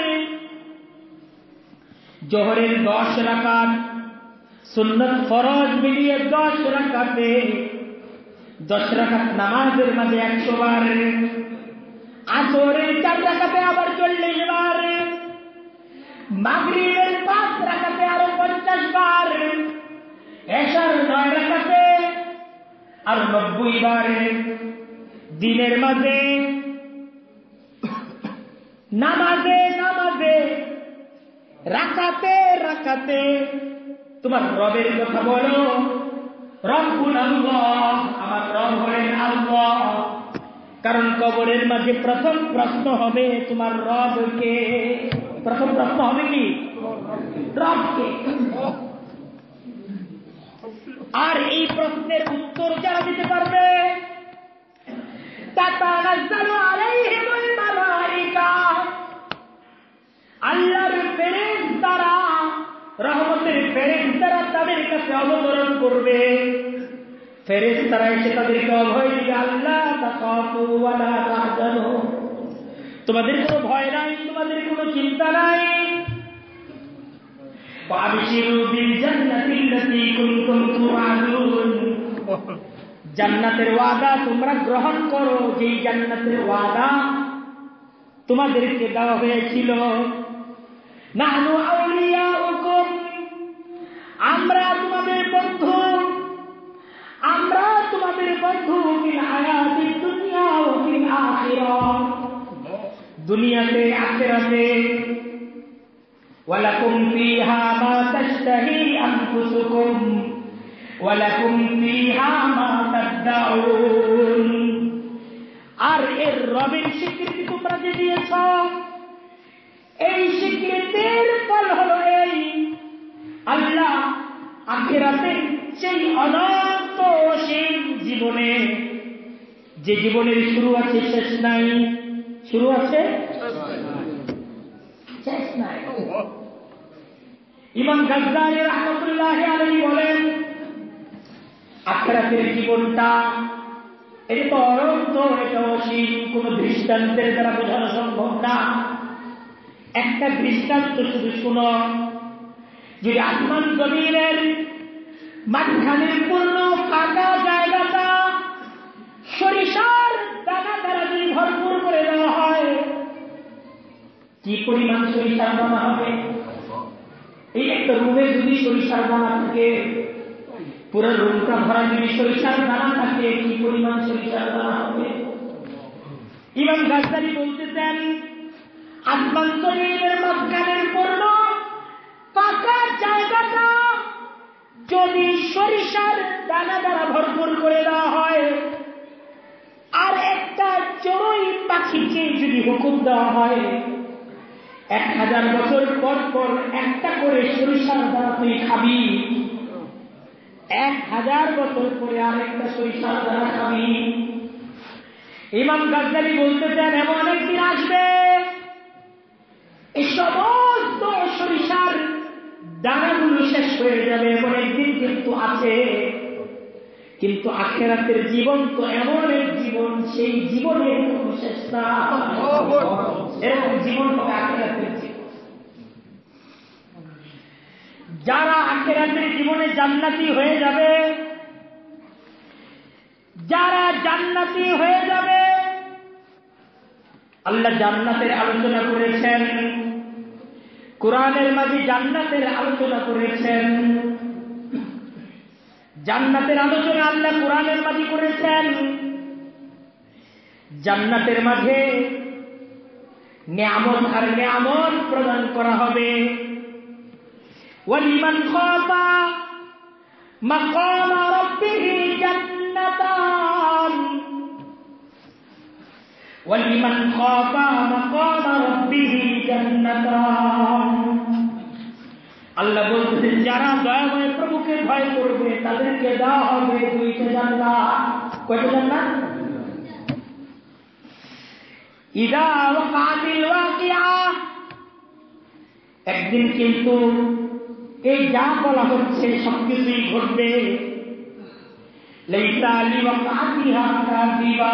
জোহরের দশ রাখাত সুন্নত ফরজ মিলিয়ে দশ রাখাতে দশ রাখাত নামাজের মাঝে একশো বার আসরের চার রাখাতে আবার চল্লিশ বার। মাগরিবের পাঁচ রাখাতে আরও পঞ্চাশ বার। এসার নয় রাখাতে আর নব্বই বার। দিনের মাঝে নামাজে নামাজে রাখাতে রাখাতে তোমার রবের কথা বলো। রব্বুল আল্লাহ, আমার রব হলেন আল্লাহ। কারণ কবরের মাঝে প্রথম প্রশ্ন হবে তোমার রবকে। প্রথম প্রশ্ন হবে কি? রবকে। আর এই প্রশ্নের উত্তর যারা দিতে পারবে? আল্লাহর ফেরেশতারা রহমতের ফেরেশতারা তাদের কাছে অবতরণ করবে। তোমাদের কোনো ভয় নাই, তোমাদের কোনো চিন্তা নাই। জান্নাতের ওয়াদা তোমরা গ্রহণ করো যে জান্নাতের ওয়াদা তোমাদেরকে দেওয়া হয়েছিল। আমরা তোমাদের বন্ধু। আমরা তোমাদের বন্ধু দুনিয়া দুনিয়াতে, আখেরাতে, ওয়ালাকুম ফিহা মা তাশতাহি আনফুসুকুম, ওয়ালাকুম ফিহা মা তাদাউন আর এর রবের স্বীকৃতি তোমরা যে দিয়েছ, এই স্বীকৃতির ফল হলো এই, আল্লাহ আখেরাতে সেই অনন্ত অসীম জীবনে। যে জীবনের শুরু আছে, শেষ নাই। শুরু আছে? শেষ নাই। ইমাম গাজ্জালি রহমতুল্লাহ আলাইহি বলেন, আখরাতের জীবনটা এটা তো অনন্ত এটা অসীম, কোন দৃষ্টান্তের দ্বারা বোঝানো সম্ভব না। একটা দৃষ্টান্ত শুধু শুনো, যদি আসমান জমিনের মাঝখানের পূর্ণ ফাঁকা জায়গাটা সরিষার দানা দ্বারা যদি ভরপুর করে দেওয়া হয়। কি পরিমাণ সরিষার দানা হবে? এই একটা রুমে যদি সরিষার দানা থাকে, পুরো রুমটা ভরা যদি সরিষার দানা থাকে, কি পরিমাণ সরিষার দানা হবে? ইমাম গাছদারি বলতেছেন আসমান জমিনের মাঝখানের পূর্ণ পাকা জায়গাটা যদি সরিষার দানা দ্বারা ভরপুর করে দেওয়া হয়, আর একটা চড়ুই পাখিকে যদি হুকুম দেওয়া হয়, এক হাজার বছর পর পর একটা করে সরিষার দ্বারা তুই খাবি। এক হাজার বছর পরে আরেকটা সরিষার দ্বারা খাবি। ইমাম গাজ্জালি বলতে চান এমন একদিন আসবে। সরিষার দানাগুলো শেষ হয়ে যাবে, এমন একদিন কিন্তু আছে। কিন্তু আখেরাতের জীবন তো এমন এক জীবন, সেই জীবনের কোনো শেষ না এরকম জীবন হবে আখেরাতের জীবন। যারা আখেরাতের জীবনে জান্নাতি হয়ে যাবে, যারা জান্নাতি হয়ে যাবে, আল্লাহ জান্নাতের আলোচনা করেছেন। কোরআনের মাঝে জান্নাতের আলোচনা করেছেন। জান্নাতের আলোচনা আল্লাহ কোরআনের মাঝে করেছেন। জান্নাতের মাঝে নিয়ামত আর নিয়ামত প্রদান করা হবে। ওয়ালিমান খাফা মাকাম রাব্বিহি জান্নাতান। ওয়ালিমান খাফা মাকাম রাব্বিহি জান্নাতান আল্লাহ বলতেছেন যারা দয়াময় প্রভুকে ভয় করবে তাদেরকে দেওয়া হবে দুইটা জান্নাত কয়টা জান্নাত ইদা ওয়াকাতিল ওয়াকিআ একদিন কিন্তু এই যা বলা হচ্ছে সবকিছুই ঘটবে লাইসা লিওয়াকাতিহা কাযিবা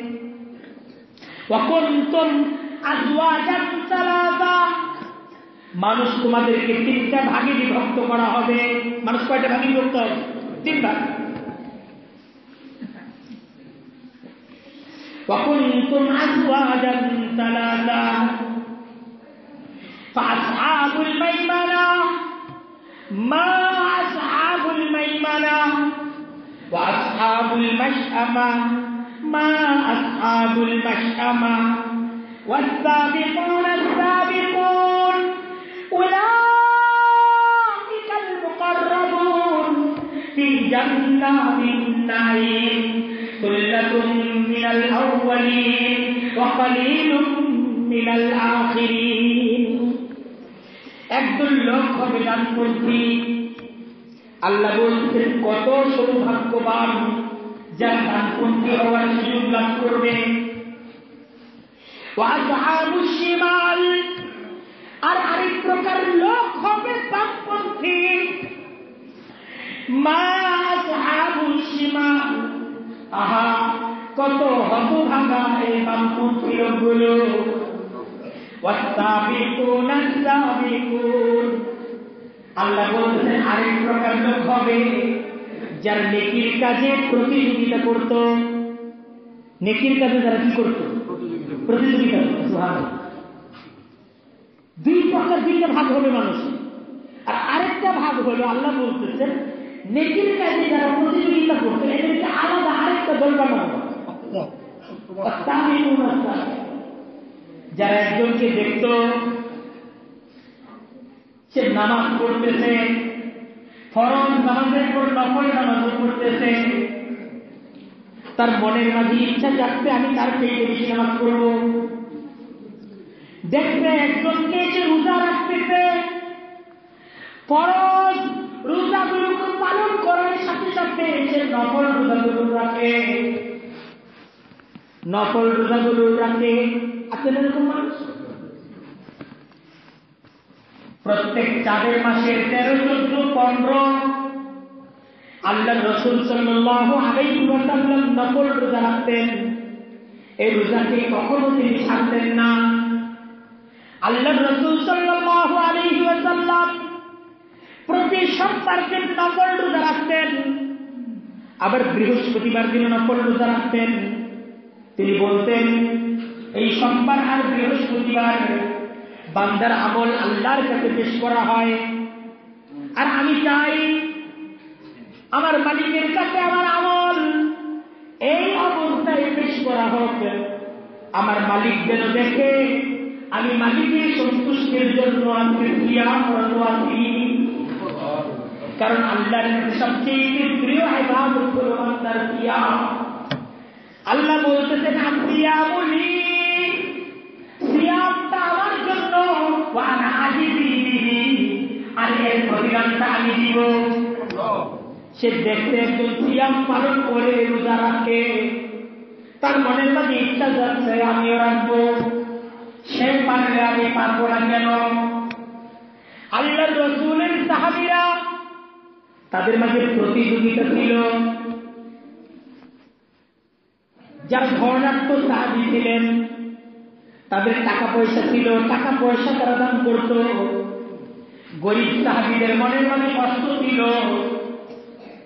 وكنتم أزواجا ثلاثة মানুষ তোমাদেরকে তিনটা ভাগে বিভক্ত করা হবে মানুষ কয়টা ভাগে বিভক্ত হবে তিন ভাগ وكنتم أزواجا ثلاثا فأصحاب الميمنة ما أصحاب الميمنة وأصحاب المشأمة ما أصحاب المشأمة والسابقون السابقون أولئك المقربون في جنات النعيم ثلة من الأولين وقليل من الآخرين একদল লোক হবে ডানপন্থী আল্লাহ বলছেন কত সৌভাগ্যবান যারা ডানপন্থী হওয়ার সুযোগ লাভ করবে আর আরেক প্রকার লোক হবে বামপন্থী আহা কত হতভাগা এই বামপন্থী লোকগুলো আল্লাহ বলছেন আরেক প্রকার লোক হবে যার নেকির কাজে প্রতিযোগিতা করত, নেকির কাজে যারা কি করত? প্রতিযোগিতা দুই প্রকার দুইটা ভাগ হবে মানুষ আর আরেকটা ভাগ হলো আল্লাহ বলতেছেন, নেকির কাজে যারা প্রতিযোগিতা করতো, এদেরকে আলাদা আরেকটা দল বানানো যারা একজনকে দেখত, সে নামাজ পড়তেছে নকল পড়তেছে। তার মনের মাঝে ইচ্ছা জাগতে আমি তার পেয়ে বেশি নামাজ পড়ব। দেখবে একজনকে সে রোজা রাখতেছে। ফরজ রোজাগুলোকে পালন করার সাথে সাথে সে নকল রোজাগুলো রাখে। নকল রোজাগুলো রাখে। আছেন এরকম মানুষ প্রত্যেক চাঁদের মাসের তেরো, চোদ্দ, পনেরো আল্লাহ রসুল আগাই নকল রোজা রাখতেন। এই রোজাকে কখনো তিনি ছাড়তেন না। আল্লাহ রসুল সাল্লাহ ওয়াসাল্লাম প্রতি সপ্তাহে নকল রোজা রাখতেন। আবার বৃহস্পতিবার দিনে নকল রোজা রাখতেন। তিনি বলতেন, এই সোমবার আর বৃহস্পতিবার বান্দার আমল আল্লাহর কাছে পেশ করা হয়। আর আমি চাই আমার মালিকের কাছে আমার আমল এই অবস্থায় পেশ করা হোক। আমার মালিক যেন দেখে আমি মালিকের সন্তুষ্টির জন্য আজকে ক্রিয়ারত আছি কারণ আল্লাহর সবচেয়ে প্রিয় ইবাদত হলো বান্দার ক্রিয়া আল্লাহ বলতেছেন জন্য ওয়ানা আজিবি আমি দিব। সে দেখতে একজন সিয়াম পালন করে, রোজা রাখে। তার মনের মাঝে ইচ্ছা যাচ্ছে, আমিও রাখব। সে পারলে আমি পারব না কেন? আল্লাহ রসুলের সাহাবিরা তাদের মাঝে প্রতিযোগিতা ছিল। যারা ধর্ণাত্ম সাহাবি ছিলেন। তাদের টাকা পয়সা ছিল টাকা পয়সা তারা দান করত। গরিব সাহাবিদের মনের মনে কষ্ট ছিল।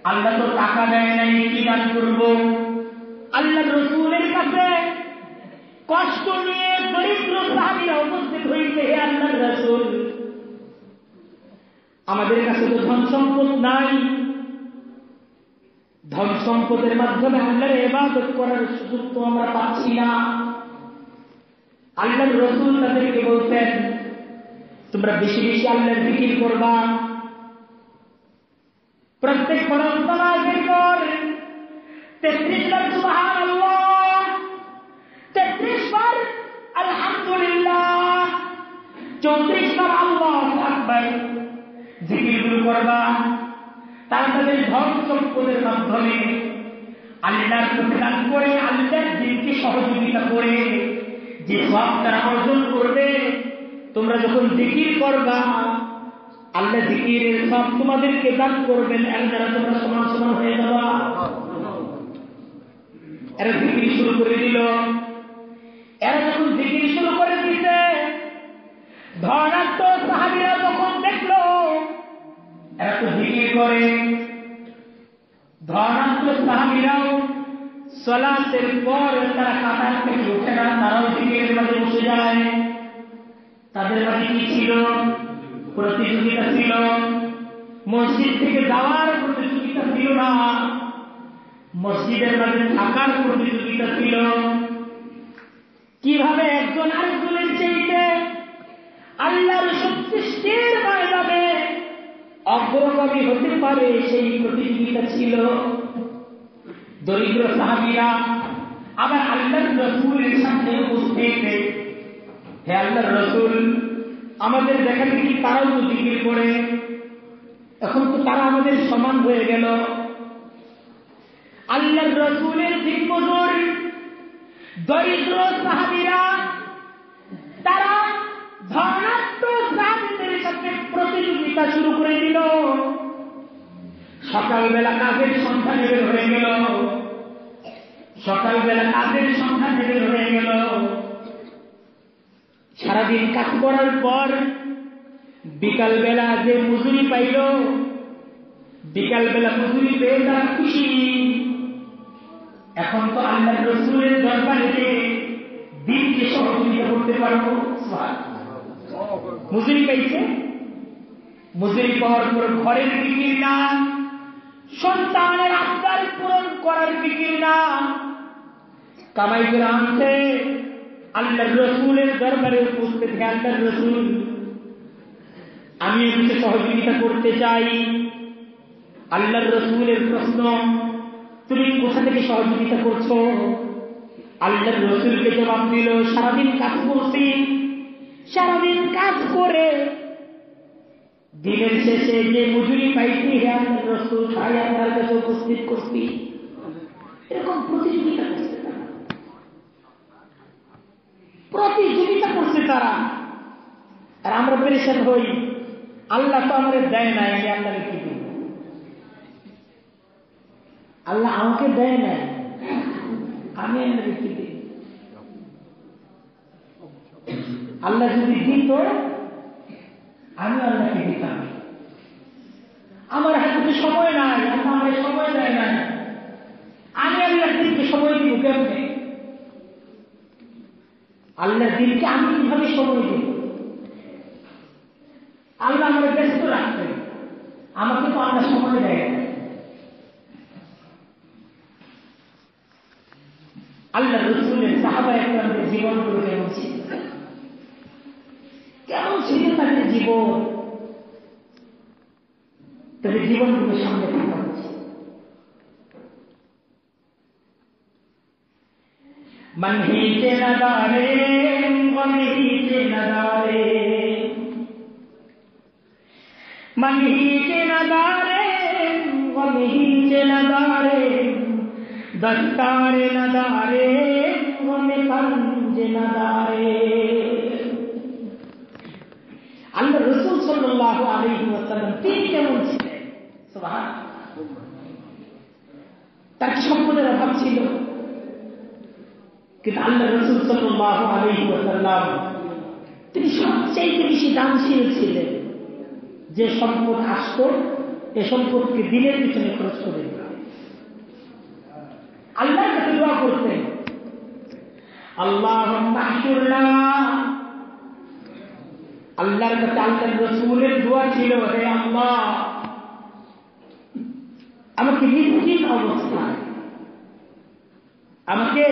আল্লাহ তো টাকা দেয় নাই, কি দান করব? আল্লাহ রসুলের কাছে কষ্ট নিয়ে দরিদ্র সাহাবিরা উপস্থিত হইতে হে আল্লাহ রসুল। আমাদের কাছে তো ধন সম্পদ নাই। ধন সম্পদের মাধ্যমে আল্লাহর এবাদত করার সুযোগ তো আমরা পাচ্ছি না। আল্লাহর রসুল তাদেরকে বলতেন, তোমরা বেশি বেশি আল্লাহর বিক্রি করবা। প্রত্যেক ফরজ নামাজের পর তেত্রিশ বার সুবহান আল্লাহ তেত্রিশ বার আলহামদুলিল্লাহ, চৌত্রিশ বার আল্লাহ আকবার জিকিরগুলো করবা। তারা তাদের ধন সম্পদের মাধ্যমে আল্লাহর প্রতিদান করে, আল্লাহর দিনকে সহযোগিতা করে। যে সব তারা অর্জন করবে, তোমরা যখন জিকির করবা, আল্লাহ জিকিরের সব তোমাদেরকে দান করবেন, এর দ্বারা তোমরা সমান সমান হয়ে যাবা। এরা জিকির শুরু করে দিল। এরা যখন জিকির শুরু করে দিছে ধনাত্ম সাহাবিরা এরা তো জিকির করে। ধর্মান্ত সাহাবিরাও সলাতের পর তারা কাতার থেকে উঠে না, তারাও জিকিরের মাঝে বসে যায়। তাদের মাঝে কি ছিল? প্রতিযোগিতা ছিল। মসজিদ থেকে যাওয়ার প্রতিযোগিতা ছিল না। মসজিদের মাঝে থাকার প্রতিযোগিতা ছিল। কীভাবে একজন আরেকজনের চাইতে আল্লাহর সৃষ্টির ময়দানে অগ্রগামী হতে পারে সেই প্রতিযোগিতা ছিল। দরিদ্র সাহাবিরা, আবার আল্লাহর রসুলের সামনে উপস্থিত। হে আল্লাহর রসুল, আমাদের দেখা দেখি তারাও তো জিকির করে। এখন তো তারা আমাদের সমান হয়ে গেল। আল্লাহর রসুলের দিনমজুর দরিদ্র সাহাবিরা, তারা ধনাত্মক সাহাবিদের সাথে প্রতিযোগিতা শুরু করে দিল। সকালবেলা কাজের সংখ্যা বের হয়ে গেল। সকালবেলা কাজের সংখ্যা বের হয়ে গেল। সারাদিন কাজ করার পর বিকালবেলা যে মজুরি পাইল, বিকালবেলা মজুরি পেয়ে তারা খুশি। এখন তো আল্লাহ রসুলের দরবারে দিনকে সহযোগিতা করতে পারব। মজুরি পাইছে? মজুরি পাওয়ার পর ঘরের বিক্রি না। সন্তানের আবদার পূরণ করার বিক্রি না কামাই আনতে আল্লাহ রসুলের দরবারে উপস্থিত। আল্লাহ রসুল আমি এদিকে সহযোগিতা করতে চাই। আল্লাহর রসুলের প্রশ্ন, তুমি কোথা থেকে সহযোগিতা করছ? আল্লাহর রসুলকে জবাব দিল, সারাদিন কাজ করছি। সারাদিন কাজ করে দিনের শেষে যে মজুরি পাইছি, হে আল্লাহ রসুল, তাই আপনার কাছে উপস্থিত করছি। এরকম প্রতিযোগিতা করছে প্রতিযোগিতা করছে তারা। আর আমরা পেরেশান হই। আল্লাহ তো আমাদের দেয় নাই, আমি আল্লাহকে কি দিব আল্লাহ আমাকে দেয় নাই, আমি আল্লাহকে কি দিই আল্লাহ যদি দিত আমি আল্লাহকে দিতাম আমার হাতে সময় নাই, আমার সময় দেয় নাই। আমি আল্লাহ দিনকে সময় দিব কেমনে? আল্লাহ দিনকে আমি কীভাবে সময় দিব? আল্লাহ আমাকে ব্যস্ত রাখবেন আমাকে তো আল্লাহ সময় দেয় না আল্লাহ রসুলের সাহাবা একরামের জীবনগুলো কেমন ছিল? কেমন ছিল? পারে জীবন। তবে জীবন কিন্তু সংরক্ষণ করছে মানহিতে নাদারে মনে পঞ্জে নাদারে আল্লাহ রসুল সাল্লাহ আলহি ওয়াসাল্লাম তিনি সম্পদের আল্লাহ যে সম্পদ আসত এ সম্পদকে দিনের পিছনে খরচ করে দোয়া করতেন আল্লাহ আল্লাহর কাছে আল্লাহ রসুলের দোয়া ছিল, হে আল্লাহ। আমাকে নিশ্চিত অবস্থায়, আমাকে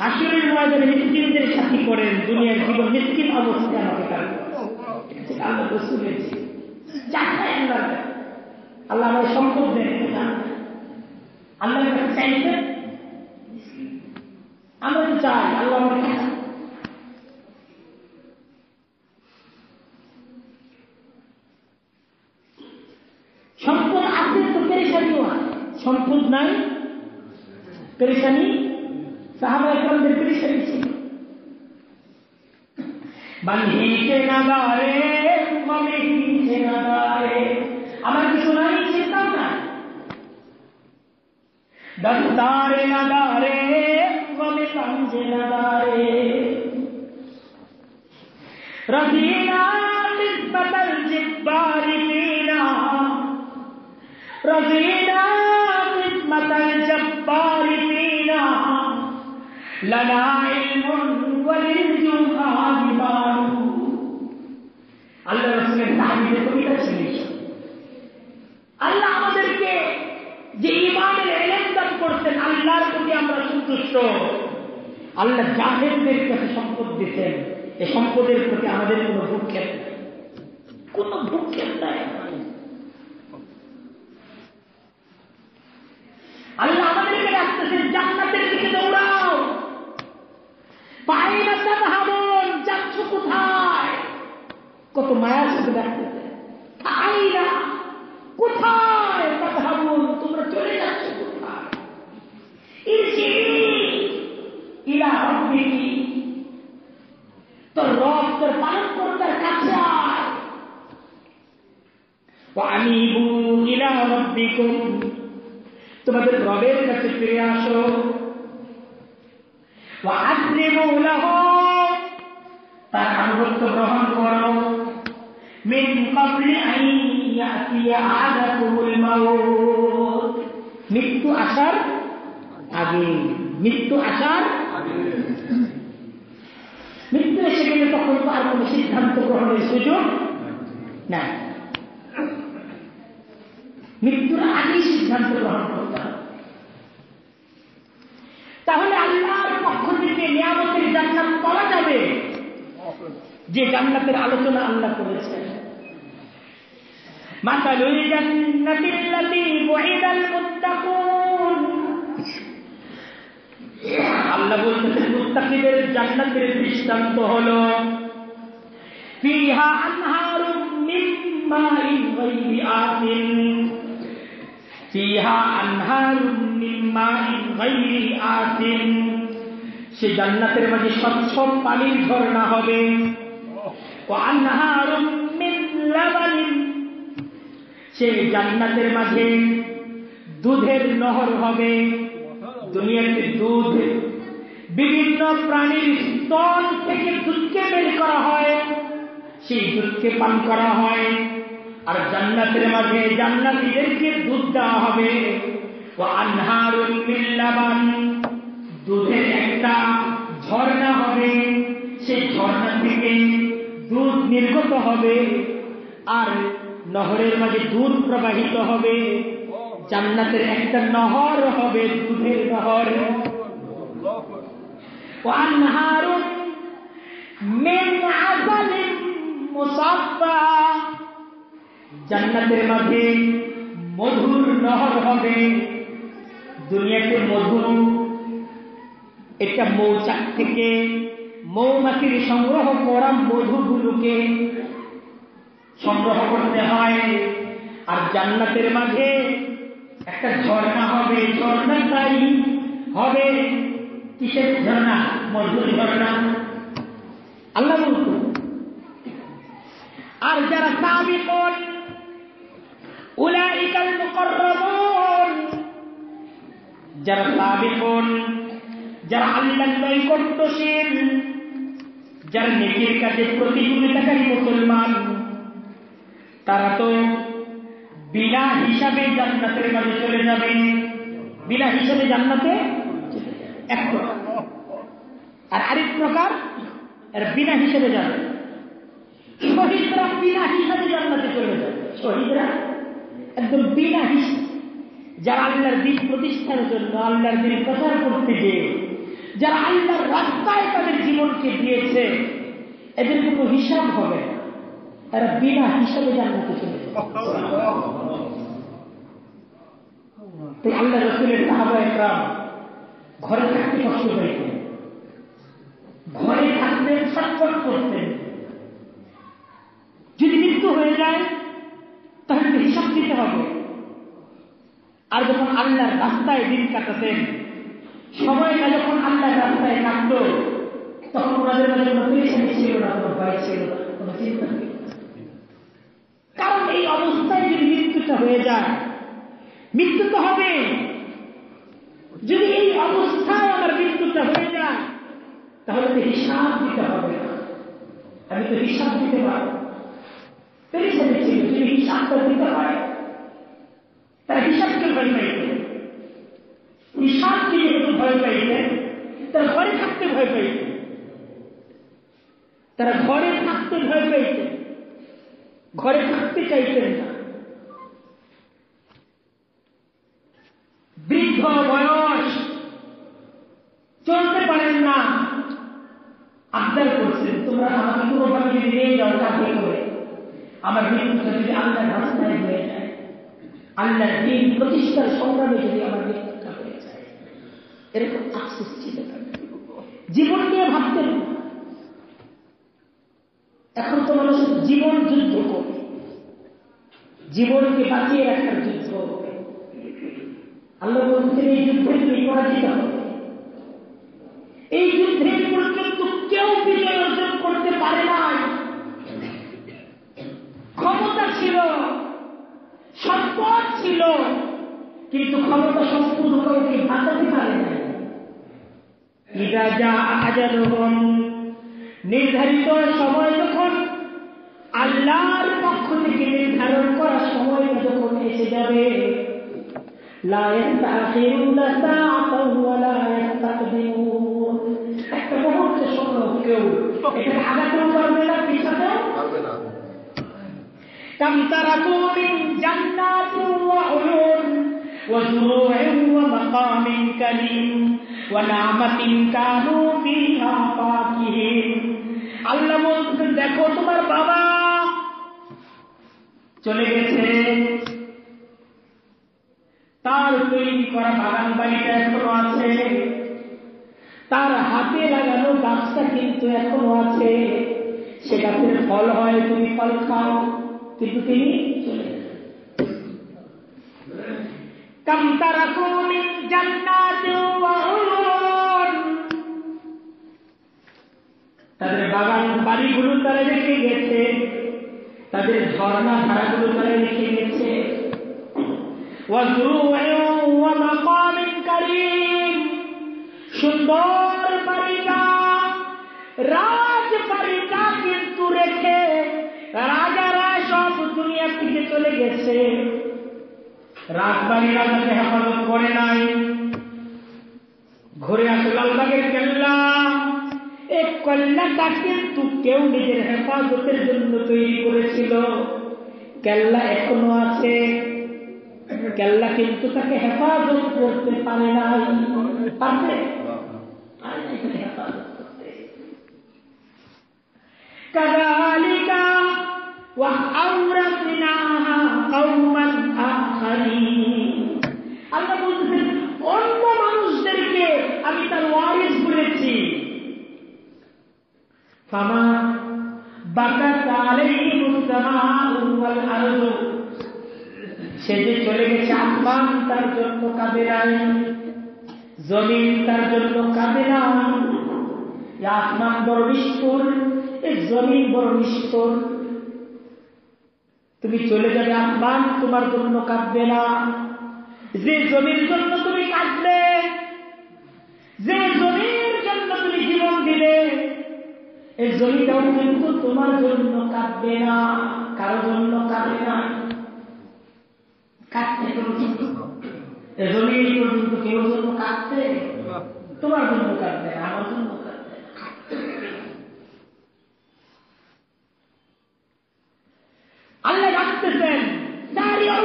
হাসিরের ময়দানে মিসকিনদের সাথী করেন, দুনিয়ার জীবন মিসকিন অবস্থায় আমাকে আল্লাহ রসুলের চারটাই আল্লাহ আল্লাহ আমার সম্পদ দেন আল্লাহ চাইছেন? আমরা চাই, আল্লাহ আমাকে সম্পদ নাই পেরেশানি সাহাবা একরামদের পেরেশানি ছিল বান্ধিতে নাগারে মনে হিতে নাগারে আমার কিছু নাই চিন্তাও না দস্তারে নাগারে মনে কাঞ্জে নাগারে رضينا نسبة الجبار فينا رضينا قسمة الجبار فينا لنا علم وللجهاد مال আল্লাহ রসুলের তাহমিদের কবিতা ছিল এইসব। আল্লাহ আমাদেরকে যে ইমানের এলেন দান করতেন আল্লাহর প্রতি আমরা সন্তুষ্ট আল্লাহ জাহেদদের কাছে সম্পদ দিতেন এই সম্পদের প্রতি আমাদের কোনো ভূক্ষেপ নাই কোনো ভূক্ষেপ নাই আল্লাহ আমাদেরকে রাখতেছেন জান্নাতের দিকে দৌড়াও। পায়ে না হামন যাচ্ছ কোথায়? কত মায়ার সাথে ডাকতেছে আইনা কোথায়? হামন তোমরা চলে যাচ্ছ রব তোর পালন কর্তার কাছে আয়। রব্বিকুম। তোমাদের রবের কাছে ফিরে আসো। তার আনুগত্য গ্রহণ করো। মৃত্যু আসার আগে, মৃত্যু আসার মৃত্যু এসে গেলে তখন তো আর কোনো সিদ্ধান্ত গ্রহণের সুযোগ না মৃত্যুর আগেই সিদ্ধান্ত গ্রহণ করতে হবে তাহলে আল্লাহর পক্ষ থেকে নিয়ামতের জান্নাত পাওয়া যাবে যে জান্নাতের আলোচনা আল্লাহ করেছেন مثل الجنة التي وعد المتقون আল্লাহ বলতেছেন মুত্তাকিদের জান্নাতের দৃষ্টান্ত হলো ফিহা আনহারুম মিন মাইন গায়রি আসিন ফিহা আনহারুম মিন মাইন গায়রি আসিন সে জান্নাতের মাঝে স্বচ্ছ পানির ঝর্ণা হবে। সেই জান্নাতের মাঝে দুধের নহর হবে। দুনিয়াতে দুধ, বিভিন্ন প্রাণীর স্তন থেকে দুধকে বের করা হয়। সেই দুধকে পান করা হয়। আর জান্নাতের মাঝে জান্নাতীদেরকে দুধ দেওয়া হবে। ও আনহারুল মিল্লাবান দুধের একটা ঝর্ণা হবে, সেই ঝর্ণা থেকে দুধ নির্গত হবে আর নহরের মাঝে দুধ প্রবাহিত হবে। জান্নাতের একটা নহর হবে দুধের নহর। জান্নাতের মাঝে মধুর নহর হবে। দুনিয়াতে মধুর এটা মৌচাক থেকে মৌমাছির সংগ্রহ করা মধুগুলোকে সংগ্রহ করতে হয়। আর জান্নাতের মাঝে একটা ঝর্ণা হবে। ঝর্ণাটাই হবে কিসের ঝর্ণা? মধুর ঝর্ণা। আল্লাহ আর যারা সাবিকুন উলাইকাল মুকাররাবুন। যারা সাবিকুন যারা আল্লাহর নৈকট্যশীল, যারা নেকির কাছে প্রতিযোগিতাকারী মুসলমান, তারা তো বিনা হিসাবে জান্নাতের মাঝে চলে যাবে। বিনা হিসাবে জান্নাতে এক প্রকার। আর আরেক প্রকার বিনা হিসেবে যাবে। শহীদরা বিনা হিসাবে জান্নাতে চলে যাবে। শহীদরা একদম বিনা হিসাবে। যারা আল্লাহর দিন প্রতিষ্ঠার জন্য, আল্লাহর দিন প্রচার করতে গিয়ে যারা আল্লাহর রাস্তায় তাদের জীবনকে দিয়েছে এদের কোনো হিসাব হবে তারা বিনা হিসাবে জান্নাতে চলে তাই আল্লাহ রসুলের সাহাবা ঘরে থাকতে কষ্ট পাইতেন। ঘরে থাকতেন, ছটফট করতেন। যদি মৃত্যু হয়ে যায়, তাহলে হিসাব দিতে হবে। আর যখন আল্লাহর রাস্তায় দিন কাটাতেন সময়টা যখন আল্লাহর রাস্তায় কাটত তখন ওনাদের মধ্যে কোনো পেরেশানি ছিল না, কোনো ভয় ছিল না কোনো চিন্তা ছিল কারণ এই অবস্থায় যদি মৃত্যুটা হয়ে যায়, মৃত্যু তো হবে। যদি এই অবস্থায় আমার মৃত্যুটা হয়ে যায়, তাহলে তো হিসাব দিতে হবে না। আমি তো হিসাব দিতে পারব পেরেশানি যদি হিসাবটা দিতে হয় তারা হিসাবকে পাইতেন হিসাবকে যেহেতু ভয় পাইতেন তারা ঘরে থাকতে ভয় পাইতেন তারা ঘরে থাকতে ভয় পাইতেন ঘরে থাকতে চাইতেন না। বৃদ্ধ বয়স, চলতে পারেন না। আবদার করছেন, তোমরা আমাকে কোনোভাবে যদি নিয়ে যাও চাকরি করে। আমার মৃত্যুটা যদি আল্লাহ রাস্তায় হয়ে যায় আল্লাহ দিন প্রতিষ্ঠার সংগ্রামে যদি আমার যায় এরকম আফসোস ছিল জীবন নিয়ে ভাবতেন। এখন তো মানুষ জীবন যুদ্ধ করে জীবনকে বাঁচিয়ে রাখার যুদ্ধ আল্লাহ বলছেন এই যুদ্ধে তুমি পরাজিত হবে। এই যুদ্ধে পর্যন্ত কেউ বিজয় অর্জন করতে পারে নাই। ক্ষমতা ছিল, সম্পদ ছিল, কিন্তু ক্ষমতা সম্পূর্ণ কাউকে বাঁচাতে পারে নাই যা আজারগণ নির্ধারিত সময় যখন আল্লাহর পক্ষ থেকে নির্ধারণ করা সময় যখন এসে যাবে لا يستأخرون ساعة ولا يستقدمون একটা মুহূর্তে শোনো কেউ এটা আগাতেও পারবে না পিছাতেও পারবে না كم تركوا من جنات وعيون وزروع ومقام كريم ونعمة كانوا فيها فاكهين আল্লাহ বলতেন দেখো তোমার বাবা চলে গেছে তার তৈরি করা বাগান বাড়িটা এখনো আছে তার হাতে লাগানো গাছটা কিন্তু এখনো আছে সে গাছের ফল হয় তুমি ফল খাও কিন্তু তিনি চলে গেছেন كم تركوا من তাদের বাগান বাড়িগুলো তারা রেখে গেছে। তাদের ঝর্ণা ধারাগুলো তারা রেখে গেছে। সুন্দর বাড়িটা, রাজ বাড়িটা কিন্তু রেখে রাজারা সব দুনিয়া থেকে চলে গেছে। রাজবাড়িরা তাকে হেফাজত করে নাই। ঘুরে আসে লালবাগের কেল্লা। এই কেউ নিজের হেফাজতের জন্য তৈরি করেছিল। কেল্লা এখনও আছে। কেল্লা কিন্তু তাকে হেফাজত করতে পারে না পারবে? হেফাজত ফামা বাকাত আলাইহিম সামাউ ওয়াল আরদু। সে যে চলে গেছে আসমান, তার জন্য কাঁদে নাই। জমিন, তার জন্য কাঁদে না আসমান বড় নিষ্ঠুর এই জমিন বড় নিষ্ঠুর। তুমি চলে যাবে আসমান, তোমার জন্য কাঁদবে না। যে জমির জন্য তুমি কাঁদলে যে জমির জন্য তুমি জীবন দিলে এই জমিটাও কিন্তু তোমার জন্য কাঁদবে না, কারও জন্য কাঁদবে না। কাঁদতে কিন্তু এই জমি পর্যন্ত কেউ জন্য কাঁদতে তোমার জন্য কাঁদবে না, আমার জন্য আল্লাহ দাঁড়িয়ে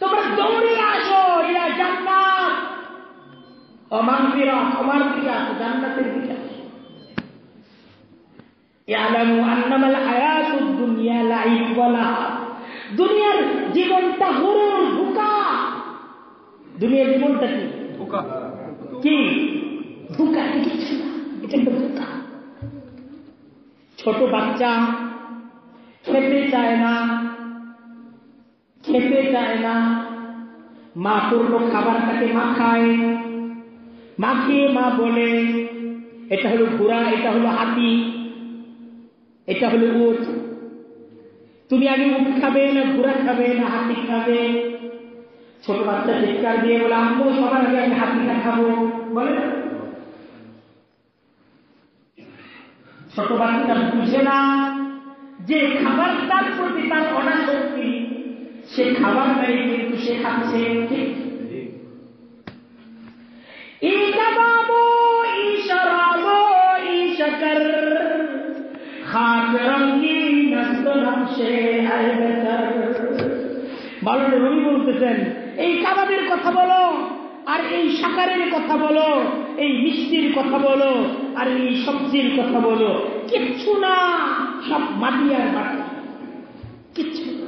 তোমরা দৌড়ে আসো, এরা জান্নাত। দিকে আসো জান্নাতের ইয়ালামু আন্নামাল হায়াতুদ দুনিয়া লাইব দুনিয়ার জীবনটা হুরুর ধোঁকা দুনিয়ার জীবনটা কি? ধোকা কি? ধোঁকা এটা কিছু না এটা একটা ধোঁকা ছোট বাচ্চা খেতে চায় না খেতে চায় না। মা করল খাবারটাকে মাখায় মাখিয়ে মা বলে এটা হলো ঘোড়া এটা হলো হাতি। এটা হলো উট। তুমি আগে উট খাবে না ঘোড়া খাবে না হাতি খাবে? ছোট বাচ্চা চিৎকার দিয়ে বলে আম্মু সবার আগে আমি হাতিটা খাব। বলে ছোট বাচ্চাটা বুঝে না যে খাবারটার প্রতি তার অনাসক্তি সে খাবার নেই কিন্তু সে খাচ্ছে। ঠিক খাক রঙ্গি নস্ত নকশে আয় বেতর মালনে রবি বলতেছেন এই কাবাবের কথা বলো আর এই সাকারের কথা বলো এই মিষ্টির কথা বলো আর এই সবজির কথা বলো কিচ্ছু না সব মাটি আর মাটি কিচ্ছু না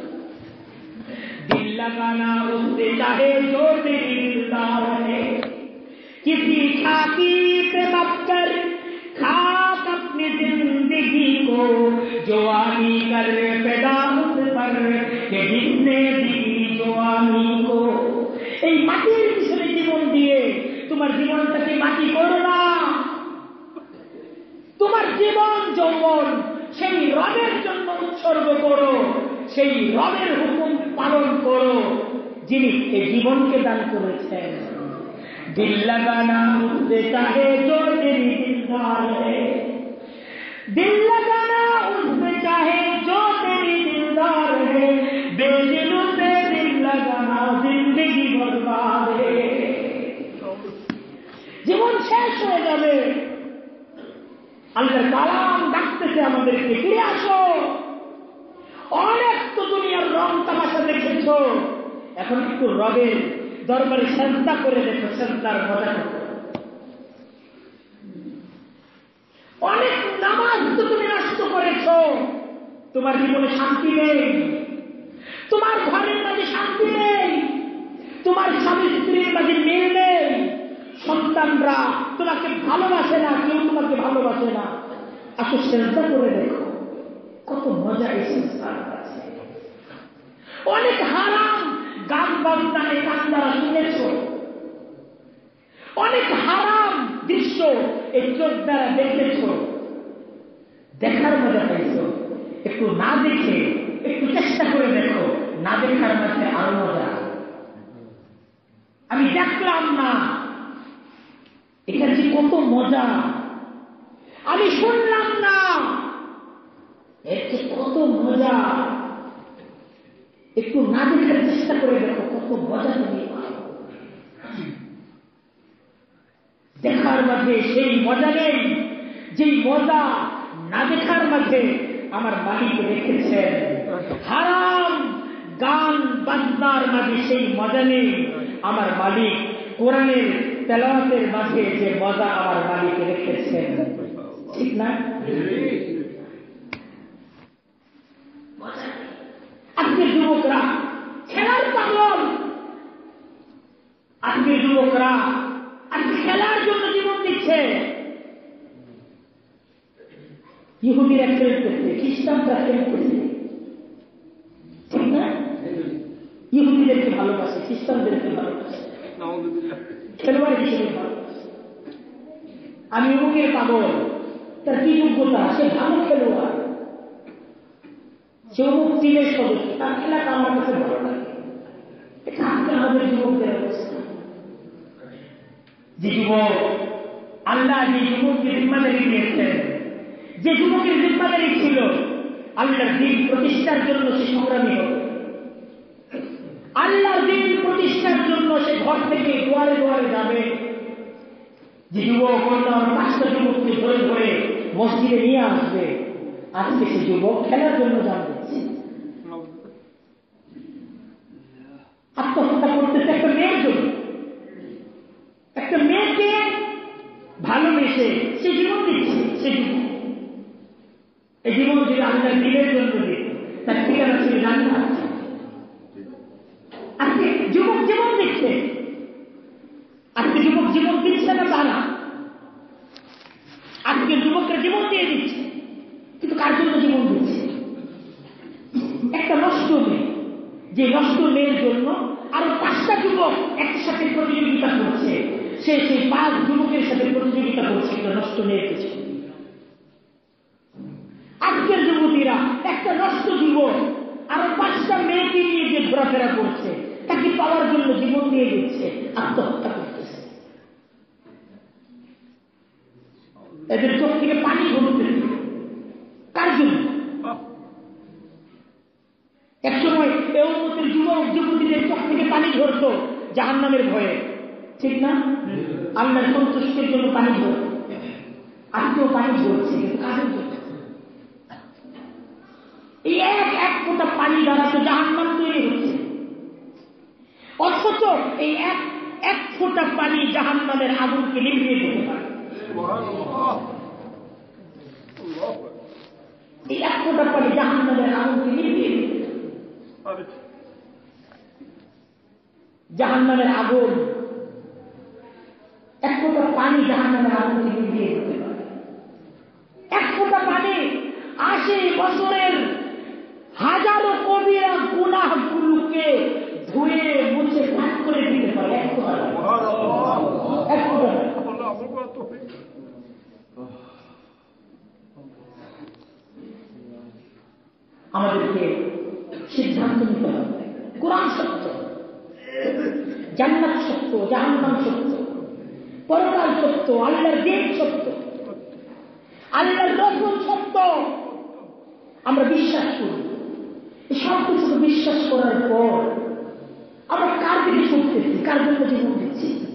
दिल लगाना उससे चाहे जो तेरी दिलदार है किसी खाकी पे मक्कर खाक अपनी जिंदगी को जवानी कर पैदा उस पर कि जिसने दी जवानी को এই মাটির পিছনে জীবন দিয়ে তোমার জীবনটাকে মাটি করো না তোমার জীবন যৌবন সেই রবের জন্য উৎসর্গ করো সেই রবের হুকুম পালন করো যিনি এই জীবনকে দান করেছেন দিল লাগানা উঠতে চাহে जो तेरी दिलदार है दिल लगाना उससे चाहे जो तेरी दिलदार है बेदिलों से दिल लगाना जिंदगी बर्बाद है জীবন শেষ হয়ে যাবে আল্লাহর কালাম ডাকতেছে আমাদেরকে ফিরে আসো অনেক তো দুনিয়ার রং তামাশা দেখেছ এখন একটু রবের দরবারে সেন্তা করে দেখো সেন্তার মজা করো অনেক নামাজ তো তুমি নষ্ট করেছ। তোমার জীবনে শান্তি নেই। তোমার ঘরের মাঝে শান্তি নেই। তোমার স্বামী স্ত্রীর মাঝে মিল নেই। সন্তানরা তোমাকে ভালোবাসে না, কেউ তোমাকে ভালোবাসে না। আসো চেষ্টা করে দেখো। কত মজা এই সংস্কার আছে অনেক হারাম গান বাজনা এই গান দ্বারা শুনেছ। অনেক হারাম দৃশ্য এই চোখ দ্বারা দেখেছ। দেখার মজা পাইছ। একটু না দেখে একটু চেষ্টা করে দেখো। না দেখার মাঝে আরও মজা। আমি দেখলাম না। এটা যে কত মজা। আমি শুনলাম না। এর যে কত মজা। একটু না দেখার চেষ্টা করে দেখো কত মজা তুমি দেখার মাঝে সেই মজা নেই, যেই মজা না দেখার মাঝে আমার মালিক রেখেছেন। হারাম গান বাজনার মাঝে সেই মজা নেই, আমার মালিক কোরআনের তেলাওয়াতের মাঝে যে মজা আমার মালিক রেখেছেন। ঠিক না? আজকে যুবকরা খেলার পাগল। আজকে যুবকরা আজকে খেলার জন্য জীবন দিচ্ছে। ইহুদিরা খেলতেছে খ্রিস্টানরা খেলতেছে ঠিক না? ইহুদিদেরকে ভালোবাসে, খ্রিস্টানদেরকে ভালোবাসে। খেলোয়াড় হিসেবে ভালোবাসে। আমি অমুকের পাগল, তার কি যোগ্যতা? সে ভালো খেলোয়াড়। সে অমুক টিমের সদস্য, তার খেলাটা আমার কাছে ভালো লাগে। এটা আমাদের যুবকদের অবস্থা। যে যুবক আল্লাহ যে যুবককে জিম্মাদারি দিয়েছেন, যে যুবকের জিম্মাদারি ছিল, আল্লাহর দিন প্রতিষ্ঠার জন্য সে সংগ্রামী হবে আল্লাহর দিন প্রতিষ্ঠার জন্য সে ঘর থেকে দুয়ারে দুয়ারে যাবে। যে যুবক অন্য পাঁচটা যুবককে ধরে ধরে মসজিদে নিয়ে আসবে। আজকে সে যুবক খেলার জন্য জানতেছে আমাদেরকে সিদ্ধান্ত নিতে হবে। কোরআন সত্য। জান্নাত সত্য, জাহান্নাম সত্য। পরকাল সত্য, আল্লাহর দিন সত্য। আল্লাহর রসুল সত্য। আমরা বিশ্বাস করি। সব কিছু বিশ্বাস করার পর আমরা কার দিকে ছুটতেছি কার জন্য জীবন দিচ্ছি?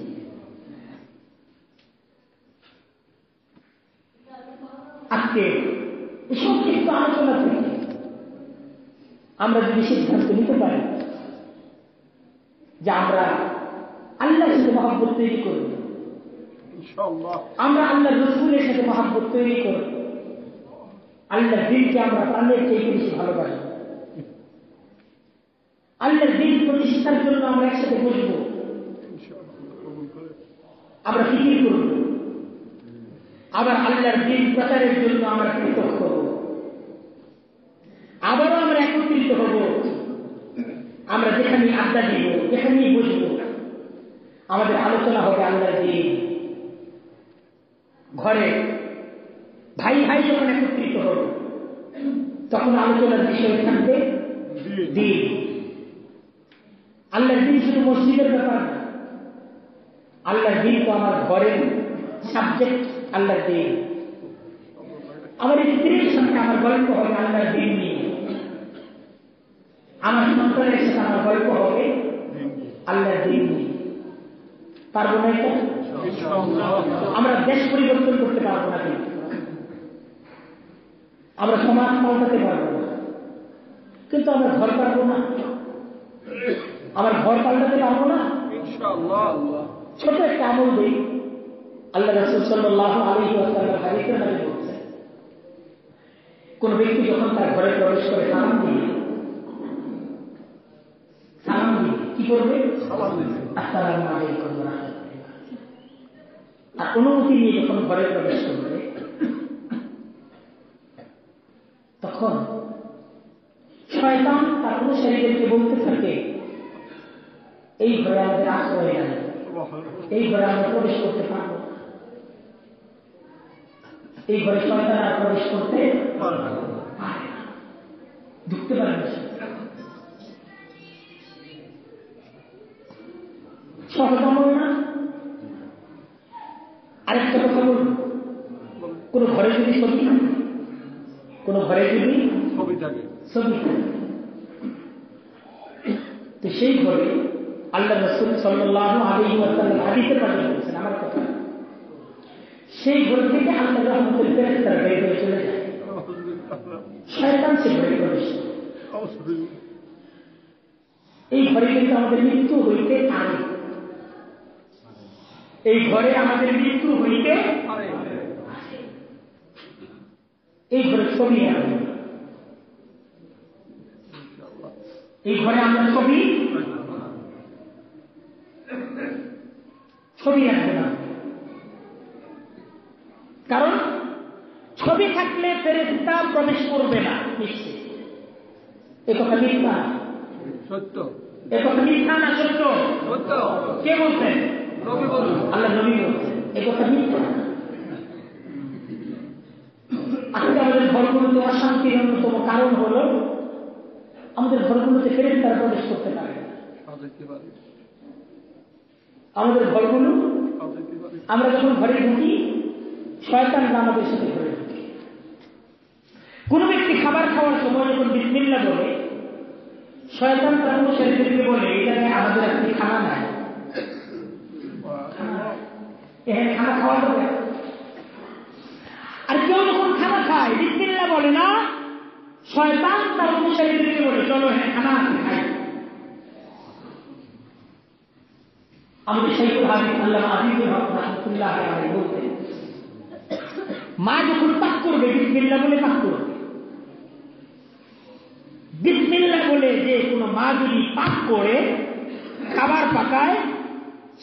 আজকে এই সংক্ষিপ্ত আলোচনা থেকে আমরা যদি সিদ্ধান্ত নিতে পারি যে আমরা আল্লাহর সাথে মহাব্বত তৈরি করব আমরা আল্লাহ রসুলের সাথে মহাব্বত তৈরি করব আল্লাহর দিনকে আমরা প্রাণের চেয়ে বেশি ভালোবাসি। আল্লাহর দিন প্রতিষ্ঠার জন্য আমরা একসাথে বসবো। আমরা ফিকির করব। আবার আল্লাহর দিন প্রচারের জন্য আমরা পৃথক করব আবারও আমরা একত্রিত হব আমরা যেখানে আড্ডা দিব, যেখানেই বসবো, আমাদের আলোচনা হবে আল্লাহর দিন ঘরে ভাই ভাই যখন একত্রিত হব তখন আলোচনার বিষয় থাকবে দিন। আল্লাহর দিন শুধু মসজিদের ব্যাপার না, আল্লাহর দিন তো আমার ঘরের সাবজেক্ট আল্লাহর দিন। আমার স্ত্রীর সঙ্গে আমার গল্প হবে আল্লাহর দিন নিয়ে। আমার সন্তানের সাথে আমার গল্প হবে। আল্লাহর দিন পারব না এটা আমরা দেশ পরিবর্তন করতে পারব না কিন্তু। আমরা সমাজ পাল্টাতে পারব না। কিন্তু আমরা ঘর পারব না। আমার ঘর পাল্টাতে পারব না। ছোট একটা আমল দিই। আল্লাহ রসুল সাল্লাহ আলী নামে কোন ব্যক্তি যখন তার ঘরে প্রবেশ করে সালাম দিয়ে সালাম দিয়ে কি করবে? আসসালাম আলাইকুম আর অনুমতি নিয়ে যখন ঘরে প্রবেশ করবে তখন শয়তান তার অনুসারীদেরকে বলতে থাকে এই ঘরে আমাদের আশ্রয় নাই এই ঘরে আমরা প্রবেশ করতে পারব এই ঘরে শয়তান আর প্রবেশ করতে পারে না। ঢুকতে পারে না সহজ আমল না আরেকটা কথা বলব কোন ঘরে যদি ছবি? কোন ঘরে যদি ছবি থাকে। ছবি? তো সেই ঘরে আল্লাহ রসুল সাল্লাহ আলী ওয়াসাল্লাম হাদিসে পাঠিয়ে বলছেন আমার কথা। সেই ঘর থেকে আল্লাহ রহমতের ফেরেস্তার বের হয়ে চলে যায়। শয়তান সে ঘরে প্রবেশ এই ঘরে কিন্তু আমাদের মৃত্যু হইতে পারে এই ঘরে আমাদের মৃত্যু হইতে এই ঘরে ছবি এই ঘরে আমরা ছবি ছবি রাখবে না। কারণ ছবি থাকলে ফেরেস্তা প্রবেশ করবে না নিশ্চিত এ কথা মিথ্যা সত্য। এ কথা মিথ্যা না সত্য? সত্য। কে বলছেন? আল্লাহ নবী আজকে আমাদের ঘরগুলোতে অশান্তির অন্যতম কারণ হল, আমাদের ঘরগুলোতে ফেরেন তারা প্রবেশ করতে পারে আমাদের ঘরগুলো আমরা যখন ঘরে ঢুকি আমাদের সাথে ঘরে কোন ব্যক্তি খাবার খাওয়ার সময় যখন বিসমিল্লা বলে, শয়তান তার মুশরিকদেরকে বলে এখানে আমাদের একটি খানা নাই। এখানে খানা খাওয়া যাবে? আর কেউ যখন খানা খায়, বিসমিল্লাহ বলে না, শয়তান তার অনুসারীদেরকে বলে, চলো হ্যাঁ খানা মা যখন পাক করবে, বিসমিল্লাহ বলে পাক করবে। বিসমিল্লাহ বলে যে কোনো মা যদি পাক করে, খাবার পাকায়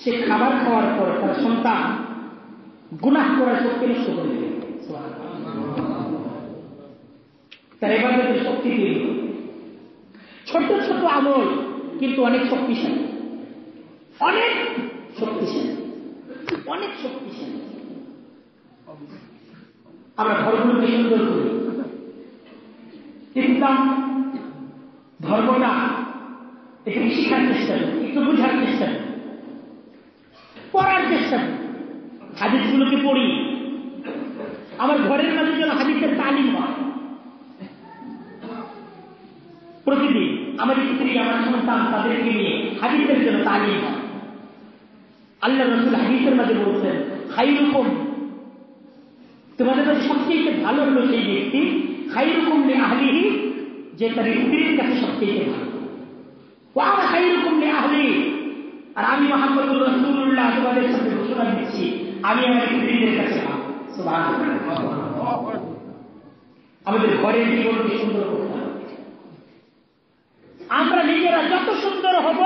সে খাবার খাওয়ার পর তার সন্তান গুনাহ করার শক্তি নষ্ট করে দেবে তার এবাদতের শক্তি হবে। ছোট ছোট আমল কিন্তু অনেক শক্তিশালী। অনেক শক্তিশালী। অনেক শক্তিশালী। আমরা ঘরগুলোকে সুন্দর করি। চিন্তা ধর্মটা একটু শিখার চেষ্টা করি, একটু বোঝার চেষ্টা করি। পড়ার চেষ্টা করি। হাদিসগুলোকে পড়ি। আমার ঘরের মাঝে যেন হাদিসের তালিম হয়। প্রতিদিন আমার স্ত্রী, আমার সন্তান তাদেরকে নিয়ে হাদিসের জন্য তালিম হয়। আল্লাহ রসুল হাদিসের মাঝে বলছেন হাই রকম তোমাদের কাছে সবচেয়ে ভালো হলো সেই ব্যক্তি হাই রকম আহলিহি, যে তার স্ত্রীর কাছে সবচেয়ে ভালো ও আর হাই রকম আহলি আর আমি রসুল্লাহ তোমাদের সাথে ঘোষণা দিচ্ছি, আমি আমার স্ত্রীদের কাছে আমাদের ঘরের জীবনকে সুন্দর আমরা নিজেরা যত সুন্দর হব,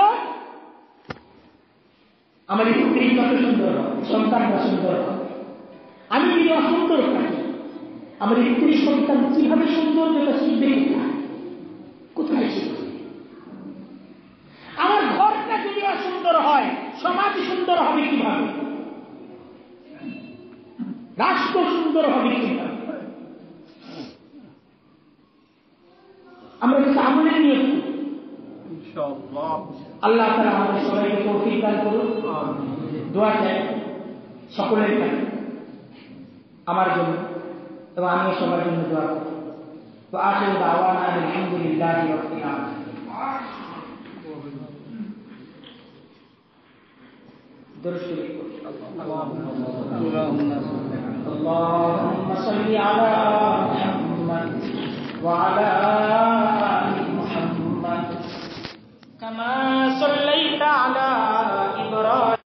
আমাদের স্ত্রী তত সুন্দর হবে, সন্তানরা সুন্দর হবে। আমি যদি অসুন্দর থাকি আমার স্ত্রী সন্তান কীভাবে সুন্দর যেটা শিখবে কোথায় শিখবে আমার ঘরটা যদি অসুন্দর হয় সমাজ সুন্দর হবে কীভাবে? রাষ্ট্র সুন্দর হবে কীভাবে? আমরা কিন্তু আমলে নিয়ে আল্লাহ তারা আমাদের সবাইকে তৌফিক দান করুন দোয়া চাই সকলের কাছে আমার জন্য এবং আমিও সবার জন্য দোয়া করি। তো আসে দাওয়ানা আলহামদুলিল্লাহ درش اللهم صل على محمد وعلى محمد كما صليت على